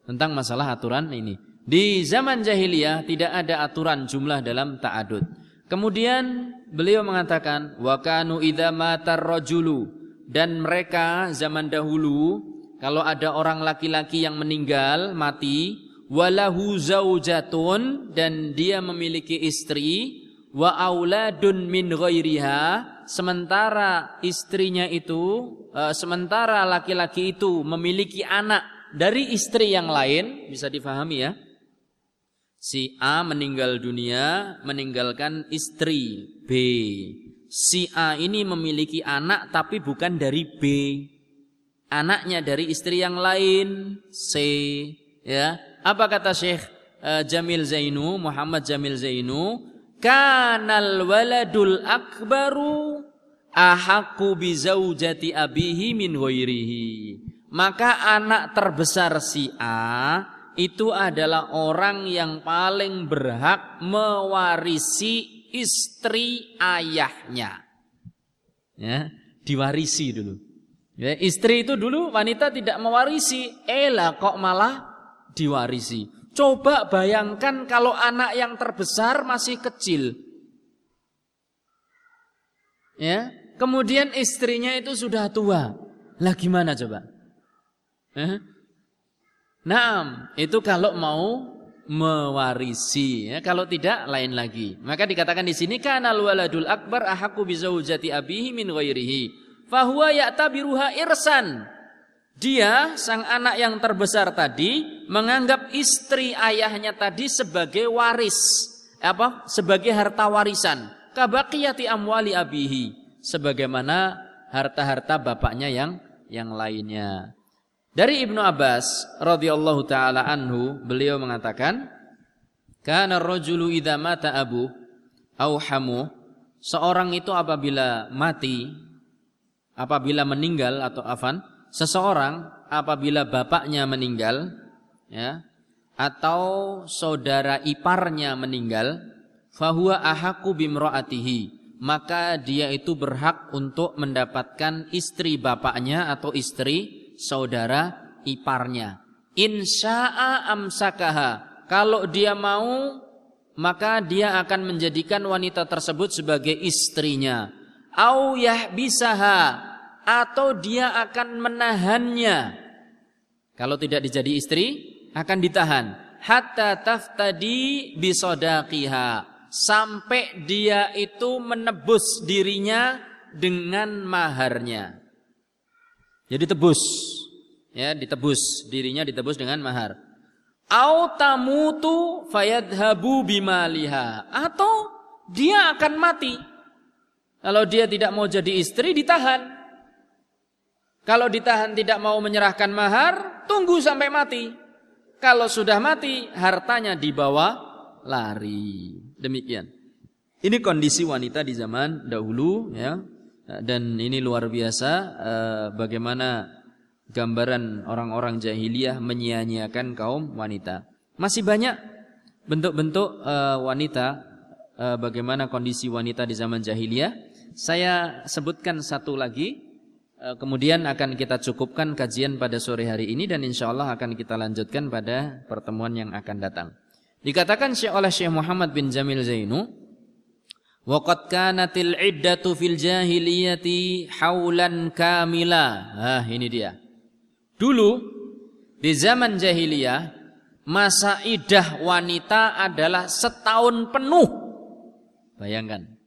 tentang masalah aturan ini. Di zaman jahiliyah tidak ada aturan jumlah dalam ta'adud. Kemudian beliau mengatakan wa kanu idza matar rajulu dan mereka zaman dahulu kalau ada orang laki-laki yang meninggal mati walahu zaujatun dan dia memiliki istri. Wa auladun min ghairiha sementara istrinya itu uh, sementara laki-laki itu memiliki anak dari istri yang lain. Bisa difahami ya? Si A meninggal dunia meninggalkan istri. B. Si A ini memiliki anak tapi bukan dari B. Anaknya dari istri yang lain C. Ya apa kata Syekh uh, Jamil Zainu, Muhammad Jamil Zainu? Kanal waladul akbaru ahaku bizaujati abihi min ghairihi. Maka anak terbesar si A itu adalah orang yang paling berhak mewarisi istri ayahnya. Ya, diwarisi dulu. Ya, istri itu dulu wanita tidak mewarisi, elah kok malah diwarisi. Coba bayangkan kalau anak yang terbesar masih kecil. Ya, kemudian istrinya itu sudah tua. Lah gimana coba? Eh? Nah, itu kalau mau mewarisi ya. Kalau tidak lain lagi. Maka dikatakan di sini kanal waladul akbar ahaku bizaujati abihi min ghairihi. Fahuwa ya'tabiruha irsan. Dia sang anak yang terbesar tadi menganggap istri ayahnya tadi sebagai waris, apa? Sebagai harta warisan. Kabaqiyati amwali abihi, sebagaimana harta-harta bapaknya yang yang lainnya. Dari Ibnu Abbas radhiyallahu taala anhu, beliau mengatakan, "Kana rajulu idza mata abu au hamu, seorang itu apabila mati, apabila meninggal atau afan, seseorang apabila bapaknya meninggal ya atau saudara iparnya meninggal fahuwa ahaku bimraatihi maka dia itu berhak untuk mendapatkan istri bapaknya atau istri saudara iparnya. Insya'a amsakaha kalau dia mau maka dia akan menjadikan wanita tersebut sebagai istrinya. Au yahbisaha atau dia akan menahannya. Kalau tidak dijadi istri, akan ditahan. Hatta taftadi bisodaqiha. Sampai dia itu menebus dirinya dengan maharnya. Jadi tebus. Ya, ditebus. Dirinya ditebus dengan mahar. Au tamutu fayadhabu bimaliha. Atau dia akan mati. Kalau dia tidak mau jadi istri, ditahan. Kalau ditahan tidak mau menyerahkan mahar, tunggu sampai mati. Kalau sudah mati, hartanya dibawa lari. Demikian. Ini kondisi wanita di zaman dahulu ya. Dan ini luar biasa eh, bagaimana gambaran orang-orang jahiliyah menyia-nyiakan kaum wanita. Masih banyak bentuk-bentuk eh, wanita eh, bagaimana kondisi wanita di zaman jahiliyah. Saya sebutkan satu lagi kemudian akan kita cukupkan kajian pada sore hari ini dan insya Allah akan kita lanjutkan pada pertemuan yang akan datang. Dikatakan Syekh oleh Syekh Muhammad bin Jamil Zainu, "Waqad kanatil iddatu fil jahiliyati haulan kamila." Ah, ini dia. Dulu di zaman jahiliyah masa idah wanita adalah setahun penuh. Bayangkan.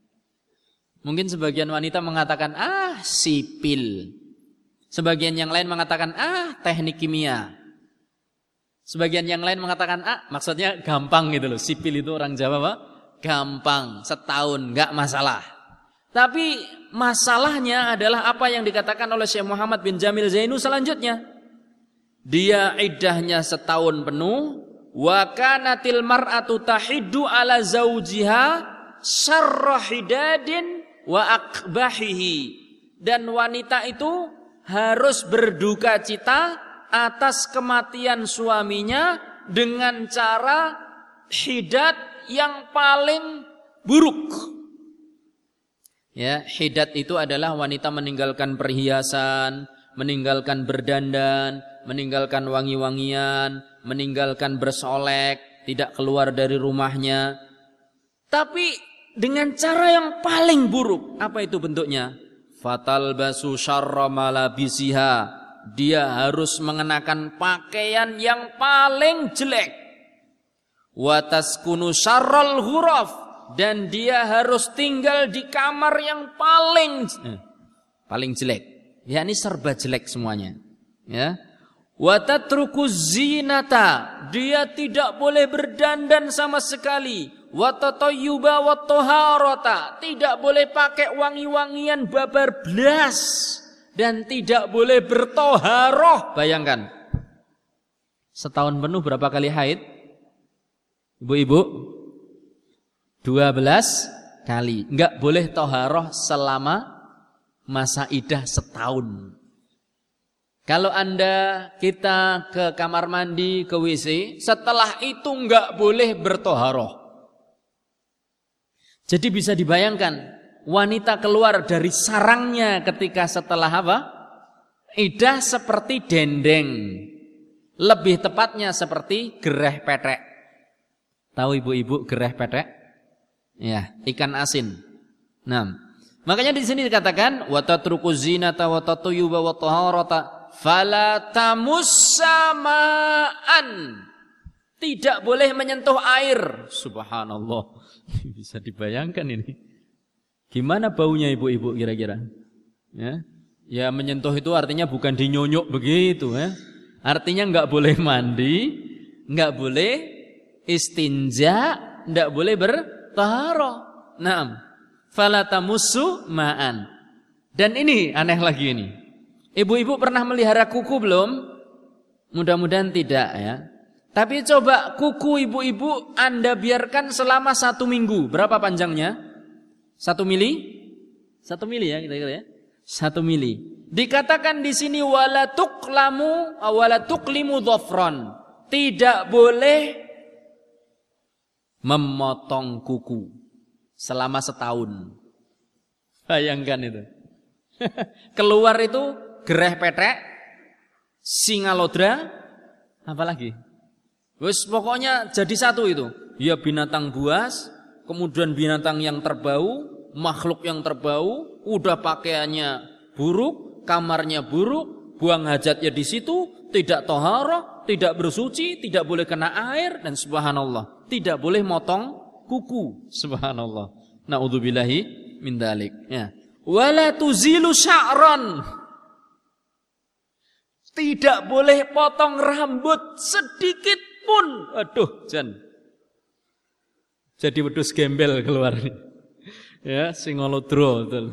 Mungkin sebagian wanita mengatakan, ah sipil. Sebagian yang lain mengatakan, ah teknik kimia. Sebagian yang lain mengatakan, ah maksudnya gampang gitu loh. Sipil itu orang Jawa apa? Gampang, setahun, nggak masalah. Tapi masalahnya adalah apa yang dikatakan oleh Syekh Muhammad bin Jamil Zainu selanjutnya. Dia iddahnya setahun penuh. Wa kanatil mar'atu tahiddu ala zaujiha syarra hidadin wa akbahihi dan wanita itu harus berduka cita atas kematian suaminya dengan cara hidat yang paling buruk. Ya, hidat itu adalah wanita meninggalkan perhiasan, meninggalkan berdandan, meninggalkan wangi-wangian, meninggalkan bersolek, tidak keluar dari rumahnya. Tapi dengan cara yang paling buruk. Apa itu bentuknya? Fatal basu malabisiha. Dia harus mengenakan pakaian yang paling jelek. Wataskunu syarral huraf. Dan dia harus tinggal di kamar yang paling eh, paling jelek. Ya ini serba jelek semuanya. Ya. Watatruku zinata. Dia tidak boleh berdandan sama sekali. Watatayyuba watoharota. Tidak boleh pakai wangi-wangian babar blas. Dan tidak boleh bertoharoh. Bayangkan. Setahun penuh berapa kali haid? Ibu-ibu? 12 kali. Enggak boleh toharoh selama masa idah setahun kalau anda kita ke kamar mandi ke WC setelah itu enggak boleh bertoharoh jadi bisa dibayangkan wanita keluar dari sarangnya ketika setelah apa? Idah seperti dendeng. Lebih tepatnya seperti gereh petek. Tahu ibu-ibu gereh petek? Ya, ikan asin. Nah, makanya di sini dikatakan watatruku zinata watatuyuba wataharata fala tamussamaan. Tidak boleh menyentuh air. Subhanallah. Bisa dibayangkan ini. Gimana baunya ibu-ibu kira-kira? Ya. Ya menyentuh itu artinya bukan dinyonyok begitu ya. Artinya nggak boleh mandi, nggak boleh istinja, nggak boleh bertaharah. Naam. Fala tamussu ma'an. Dan ini aneh lagi ini. Ibu-ibu pernah melihara kuku belum? Mudah-mudahan tidak ya. Tapi coba kuku ibu-ibu Anda biarkan selama satu minggu. Berapa panjangnya? Satu mili? Satu mili ya kira-kira ya. Satu mili. Dikatakan di sini wala tuklamu wala tuklimu dhafran. Tidak boleh memotong kuku selama setahun. Bayangkan itu. Keluar itu gereh petek, singalodra, apa lagi? Wes pokoknya jadi satu itu. Ya binatang buas, kemudian binatang yang terbau, makhluk yang terbau, udah pakaiannya buruk, kamarnya buruk, buang hajatnya di situ, tidak toharoh, tidak bersuci, tidak boleh kena air dan subhanallah, tidak boleh motong kuku, subhanallah. Naudzubillahi min dalik. Ya. Wala tuzilu sya'ran. Tidak boleh potong rambut sedikit pun. Aduh, Jan. Jadi wedus gembel keluar nih. Ya, singolodro betul.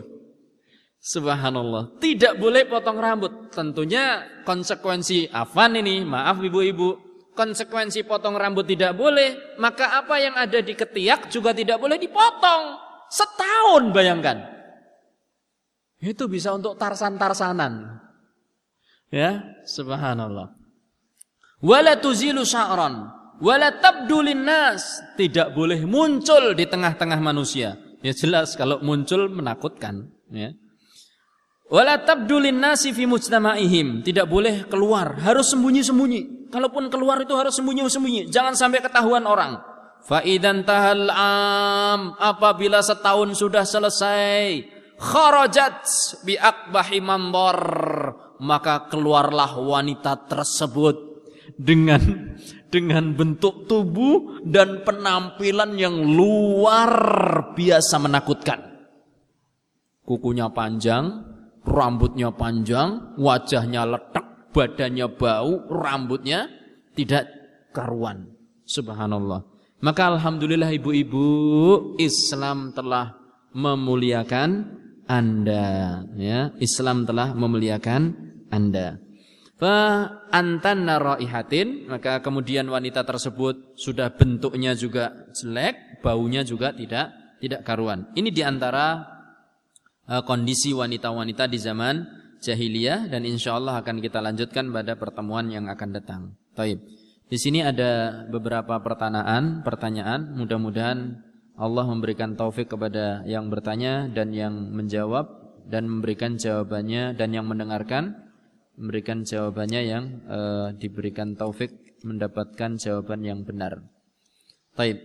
Subhanallah. Tidak boleh potong rambut. Tentunya konsekuensi afan ini, maaf ibu-ibu, konsekuensi potong rambut tidak boleh, maka apa yang ada di ketiak juga tidak boleh dipotong. Setahun bayangkan. Itu bisa untuk tarsan-tarsanan. Ya, subhanallah. Wala tuzilu sya'ran, wala tabdu nas, tidak boleh muncul di tengah-tengah manusia. Ya jelas kalau muncul menakutkan, ya. Wala tabdu nasi fi mujtama'ihim, tidak boleh keluar, harus sembunyi-sembunyi. Kalaupun keluar itu harus sembunyi-sembunyi, jangan sampai ketahuan orang. Faidan tahal am apabila setahun sudah selesai kharajat bi akbahi mandor maka keluarlah wanita tersebut dengan dengan bentuk tubuh dan penampilan yang luar biasa menakutkan. Kukunya panjang, rambutnya panjang, wajahnya letak, badannya bau, rambutnya tidak karuan. Subhanallah. Maka alhamdulillah ibu-ibu Islam telah memuliakan anda ya Islam telah memuliakan Anda fa antanna raihatin maka kemudian wanita tersebut sudah bentuknya juga jelek baunya juga tidak tidak karuan ini di antara uh, kondisi wanita-wanita di zaman jahiliyah dan insya Allah akan kita lanjutkan pada pertemuan yang akan datang. Taib. Di sini ada beberapa pertanyaan, pertanyaan. Mudah-mudahan Allah memberikan taufik kepada yang bertanya dan yang menjawab dan memberikan jawabannya dan yang mendengarkan memberikan jawabannya yang uh, diberikan taufik mendapatkan jawaban yang benar. Taib.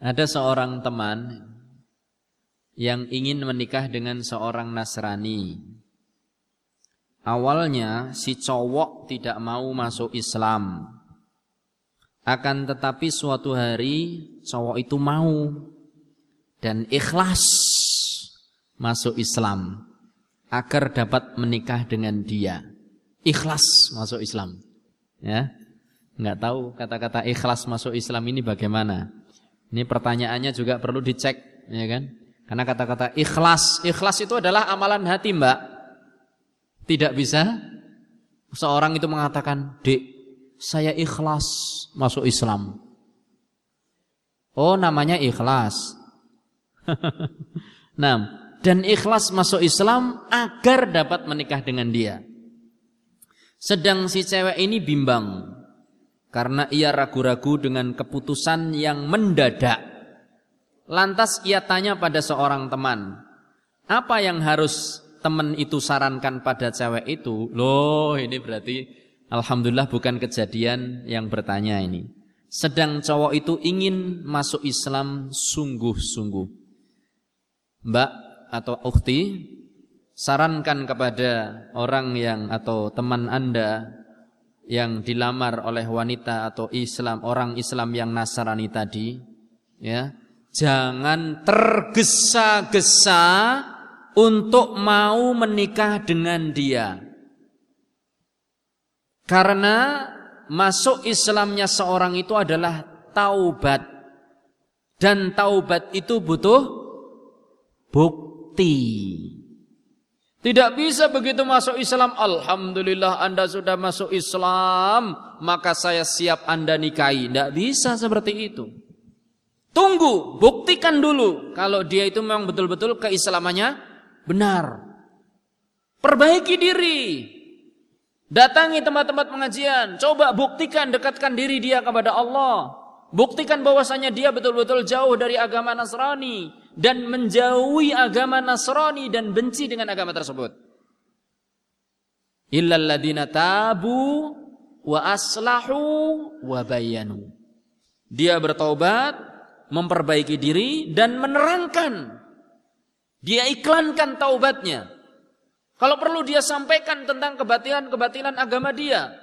Ada seorang teman yang ingin menikah dengan seorang Nasrani Awalnya si cowok tidak mau masuk Islam. Akan tetapi suatu hari cowok itu mau dan ikhlas masuk Islam agar dapat menikah dengan dia. Ikhlas masuk Islam. Ya. Enggak tahu kata-kata ikhlas masuk Islam ini bagaimana. Ini pertanyaannya juga perlu dicek, ya kan? Karena kata-kata ikhlas, ikhlas itu adalah amalan hati, Mbak. Tidak bisa seorang itu mengatakan, "Dek, saya ikhlas masuk Islam." Oh, namanya ikhlas. nah, dan ikhlas masuk Islam agar dapat menikah dengan dia. Sedang si cewek ini bimbang karena ia ragu-ragu dengan keputusan yang mendadak. Lantas ia tanya pada seorang teman, "Apa yang harus teman itu sarankan pada cewek itu, loh ini berarti alhamdulillah bukan kejadian yang bertanya ini. Sedang cowok itu ingin masuk Islam sungguh-sungguh. Mbak atau ukhti, sarankan kepada orang yang atau teman Anda yang dilamar oleh wanita atau Islam orang Islam yang Nasrani tadi ya jangan tergesa-gesa untuk mau menikah dengan dia karena masuk Islamnya seorang itu adalah taubat dan taubat itu butuh bukti tidak bisa begitu masuk Islam, Alhamdulillah Anda sudah masuk Islam, maka saya siap Anda nikahi. Tidak bisa seperti itu. Tunggu, buktikan dulu kalau dia itu memang betul-betul keislamannya benar. Perbaiki diri. Datangi tempat-tempat pengajian, coba buktikan dekatkan diri dia kepada Allah. Buktikan bahwasanya dia betul-betul jauh dari agama Nasrani dan menjauhi agama Nasrani dan benci dengan agama tersebut. Illal ladina tabu wa aslahu wa bayanu. Dia bertobat, memperbaiki diri dan menerangkan. Dia iklankan taubatnya. Kalau perlu dia sampaikan tentang kebatilan-kebatilan agama dia.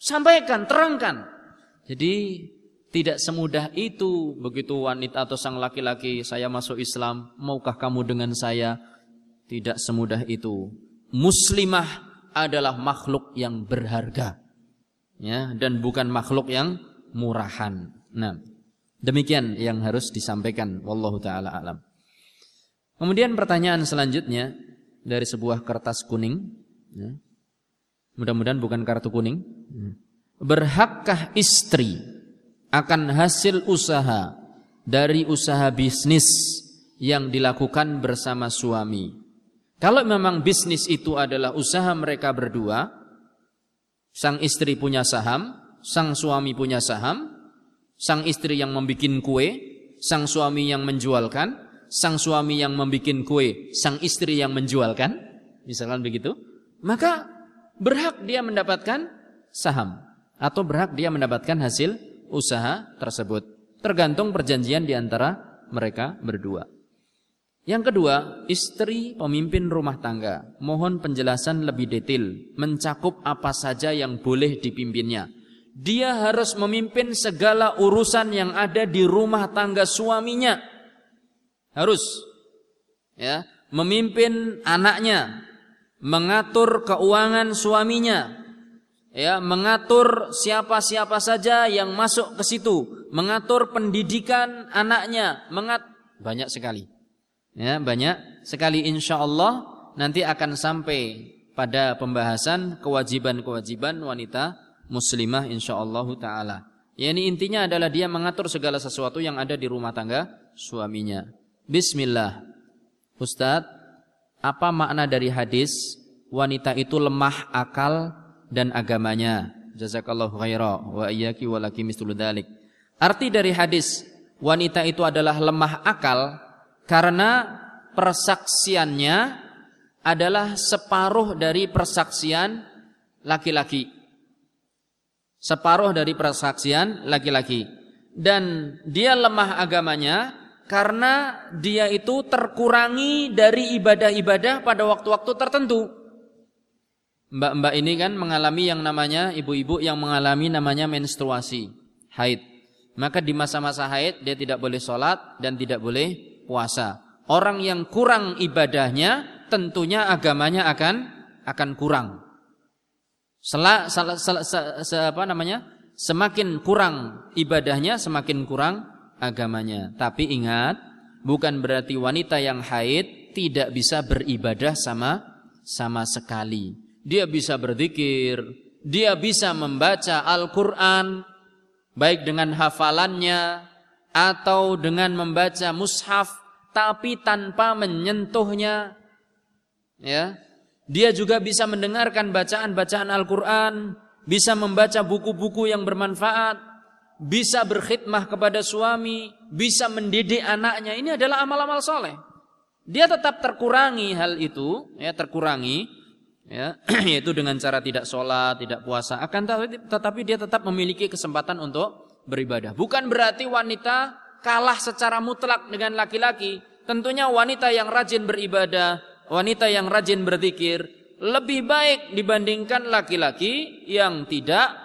Sampaikan, terangkan. Jadi tidak semudah itu begitu wanita atau sang laki-laki saya masuk Islam, maukah kamu dengan saya? Tidak semudah itu. Muslimah adalah makhluk yang berharga. Ya, dan bukan makhluk yang murahan. Nah, demikian yang harus disampaikan wallahu taala alam. Kemudian pertanyaan selanjutnya dari sebuah kertas kuning ya. Mudah-mudahan bukan kartu kuning. Berhakkah istri akan hasil usaha dari usaha bisnis yang dilakukan bersama suami. Kalau memang bisnis itu adalah usaha mereka berdua, sang istri punya saham, sang suami punya saham, sang istri yang membuat kue, sang suami yang menjualkan, sang suami yang membuat kue, sang istri yang menjualkan, misalkan begitu, maka berhak dia mendapatkan saham atau berhak dia mendapatkan hasil usaha tersebut. Tergantung perjanjian di antara mereka berdua. Yang kedua, istri pemimpin rumah tangga. Mohon penjelasan lebih detail, mencakup apa saja yang boleh dipimpinnya. Dia harus memimpin segala urusan yang ada di rumah tangga suaminya. Harus. Ya, memimpin anaknya, mengatur keuangan suaminya, ya mengatur siapa-siapa saja yang masuk ke situ, mengatur pendidikan anaknya, mengat banyak sekali. Ya, banyak sekali insya Allah nanti akan sampai pada pembahasan kewajiban-kewajiban wanita muslimah insya Allah taala. Ya, ini intinya adalah dia mengatur segala sesuatu yang ada di rumah tangga suaminya. Bismillah. Ustadz, apa makna dari hadis wanita itu lemah akal dan agamanya. Jazakallahu khaira wa iyyaki wa laki mislu. Arti dari hadis wanita itu adalah lemah akal karena persaksiannya adalah separuh dari persaksian laki-laki. Separuh dari persaksian laki-laki. Dan dia lemah agamanya karena dia itu terkurangi dari ibadah-ibadah pada waktu-waktu tertentu mbak-mbak ini kan mengalami yang namanya ibu-ibu yang mengalami namanya menstruasi, haid. Maka di masa-masa haid dia tidak boleh sholat dan tidak boleh puasa. Orang yang kurang ibadahnya tentunya agamanya akan akan kurang. Sela, sel, sel, sel, se, apa namanya? Semakin kurang ibadahnya, semakin kurang agamanya. Tapi ingat, bukan berarti wanita yang haid tidak bisa beribadah sama sama sekali dia bisa berzikir, dia bisa membaca Al-Quran, baik dengan hafalannya atau dengan membaca mushaf, tapi tanpa menyentuhnya. Ya, dia juga bisa mendengarkan bacaan-bacaan Al-Quran, bisa membaca buku-buku yang bermanfaat, bisa berkhidmah kepada suami, bisa mendidik anaknya. Ini adalah amal-amal soleh. Dia tetap terkurangi hal itu, ya terkurangi ya yaitu dengan cara tidak sholat, tidak puasa. Akan tetapi dia tetap memiliki kesempatan untuk beribadah. Bukan berarti wanita kalah secara mutlak dengan laki-laki. Tentunya wanita yang rajin beribadah, wanita yang rajin berzikir, lebih baik dibandingkan laki-laki yang tidak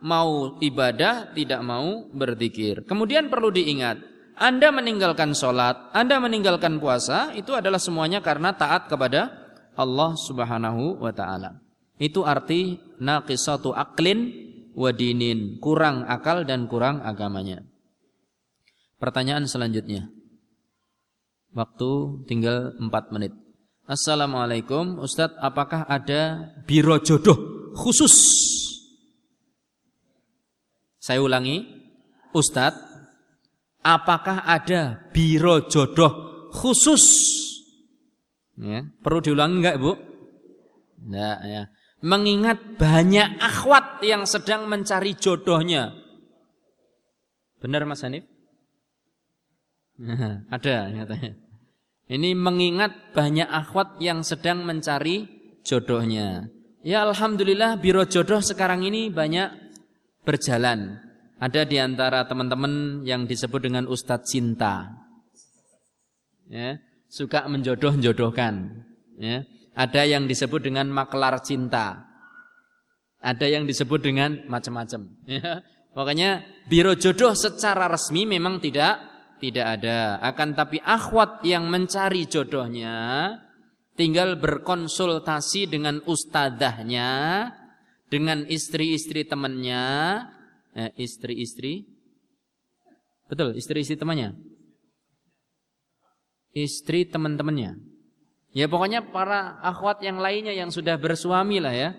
mau ibadah, tidak mau berzikir. Kemudian perlu diingat, Anda meninggalkan sholat, Anda meninggalkan puasa, itu adalah semuanya karena taat kepada Allah Subhanahu wa taala. Itu arti naqisatu aklin wadinin, kurang akal dan kurang agamanya. Pertanyaan selanjutnya. Waktu tinggal 4 menit. Assalamualaikum Ustadz apakah ada biro jodoh khusus Saya ulangi Ustadz apakah ada biro jodoh khusus ya, Perlu diulangi enggak Bu? Enggak ya Mengingat banyak akhwat yang sedang mencari jodohnya Benar Mas Hanif? ada nyatanya ini mengingat banyak akhwat yang sedang mencari jodohnya. Ya Alhamdulillah biro jodoh sekarang ini banyak berjalan. Ada di antara teman-teman yang disebut dengan Ustadz Cinta. Ya, suka menjodoh-jodohkan. Ya, ada yang disebut dengan maklar cinta. Ada yang disebut dengan macam-macam. Ya, pokoknya biro jodoh secara resmi memang tidak tidak ada. Akan tapi akhwat yang mencari jodohnya tinggal berkonsultasi dengan ustadahnya, dengan istri-istri temannya, eh, istri-istri, betul, istri-istri temannya, istri teman-temannya. Ya pokoknya para akhwat yang lainnya yang sudah bersuami lah ya.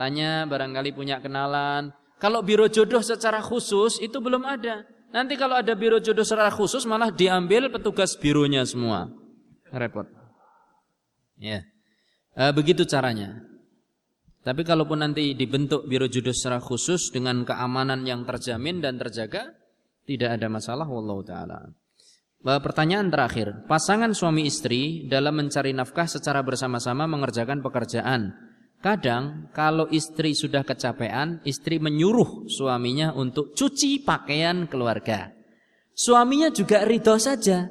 Tanya barangkali punya kenalan. Kalau biro jodoh secara khusus itu belum ada. Nanti kalau ada biro jodoh secara khusus malah diambil petugas bironya semua. Repot. Ya. E, begitu caranya. Tapi kalaupun nanti dibentuk biro jodoh secara khusus dengan keamanan yang terjamin dan terjaga, tidak ada masalah wallahu taala. Pertanyaan terakhir, pasangan suami istri dalam mencari nafkah secara bersama-sama mengerjakan pekerjaan Kadang kalau istri sudah kecapean, istri menyuruh suaminya untuk cuci pakaian keluarga. Suaminya juga ridho saja.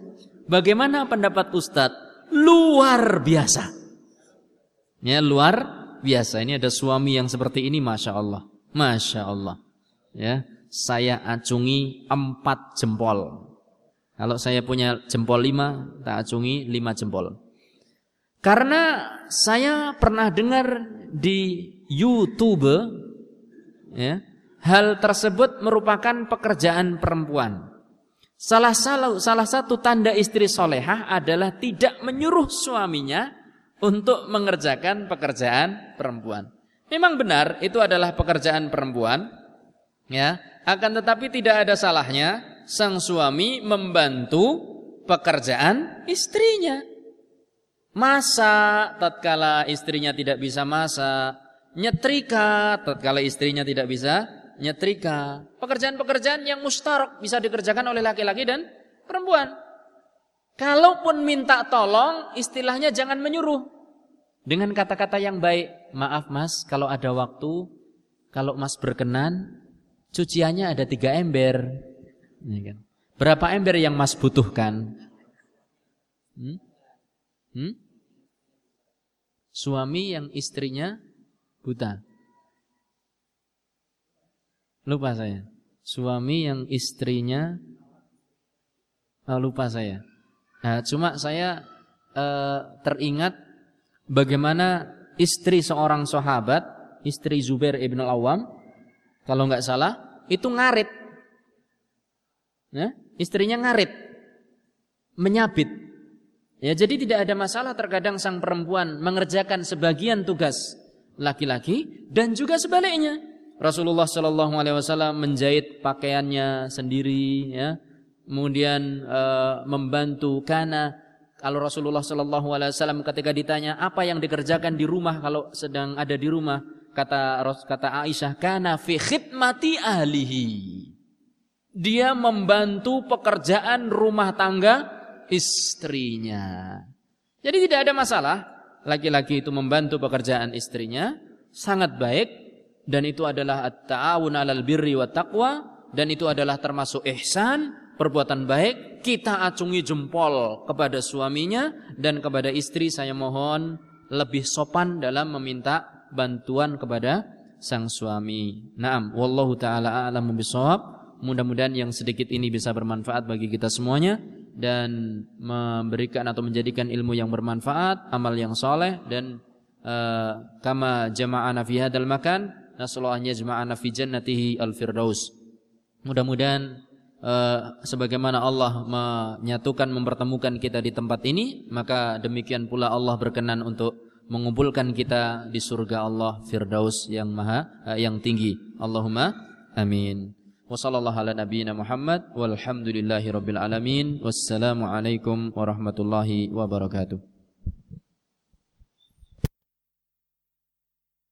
Bagaimana pendapat Ustadz? Luar biasa. Ya luar biasa. Ini ada suami yang seperti ini, masya Allah, masya Allah. Ya, saya acungi empat jempol. Kalau saya punya jempol lima, tak acungi lima jempol. Karena saya pernah dengar di YouTube ya, hal tersebut merupakan pekerjaan perempuan. Salah, salah, salah satu tanda istri solehah adalah tidak menyuruh suaminya untuk mengerjakan pekerjaan perempuan. Memang benar itu adalah pekerjaan perempuan, ya. Akan tetapi tidak ada salahnya sang suami membantu pekerjaan istrinya. Masak tatkala istrinya tidak bisa masak, nyetrika tatkala istrinya tidak bisa nyetrika. Pekerjaan-pekerjaan yang mustarok bisa dikerjakan oleh laki-laki dan perempuan. Kalaupun minta tolong, istilahnya jangan menyuruh. Dengan kata-kata yang baik, maaf mas, kalau ada waktu, kalau mas berkenan, cuciannya ada tiga ember. Iya kan? Berapa ember yang mas butuhkan? Hmm? Hmm? suami yang istrinya buta. Lupa saya. Suami yang istrinya uh, lupa saya. Nah, cuma saya uh, teringat bagaimana istri seorang sahabat, istri Zubair ibn al-Awwam, kalau nggak salah, itu ngarit. Ya, istrinya ngarit. Menyabit. Ya, jadi tidak ada masalah terkadang sang perempuan mengerjakan sebagian tugas laki-laki dan juga sebaliknya. Rasulullah Shallallahu Alaihi Wasallam menjahit pakaiannya sendiri, ya, kemudian e, membantu karena kalau Rasulullah Shallallahu Alaihi Wasallam ketika ditanya apa yang dikerjakan di rumah kalau sedang ada di rumah, kata kata Aisyah, karena fi khidmati ahlihi. Dia membantu pekerjaan rumah tangga istrinya. Jadi tidak ada masalah. Laki-laki itu membantu pekerjaan istrinya. Sangat baik. Dan itu adalah at-ta'awun 'alal birri wa taqwa. Dan itu adalah termasuk ihsan, perbuatan baik. Kita acungi jempol kepada suaminya dan kepada istri saya mohon lebih sopan dalam meminta bantuan kepada sang suami. Naam, wallahu taala a'lamu bisawab. Mudah-mudahan yang sedikit ini bisa bermanfaat bagi kita semuanya dan memberikan atau menjadikan ilmu yang bermanfaat, amal yang soleh dan uh, kama jama'ana fi hadzal makan nasallahu an yajma'ana fi jannatihi al-firdaus. Mudah-mudahan uh, sebagaimana Allah menyatukan mempertemukan kita di tempat ini, maka demikian pula Allah berkenan untuk mengumpulkan kita di surga Allah Firdaus yang maha uh, yang tinggi. Allahumma amin. Wassallallahu ala nabiyyina Muhammad walhamdulillahi alamin. Wassalamu alaikum warahmatullahi wabarakatuh.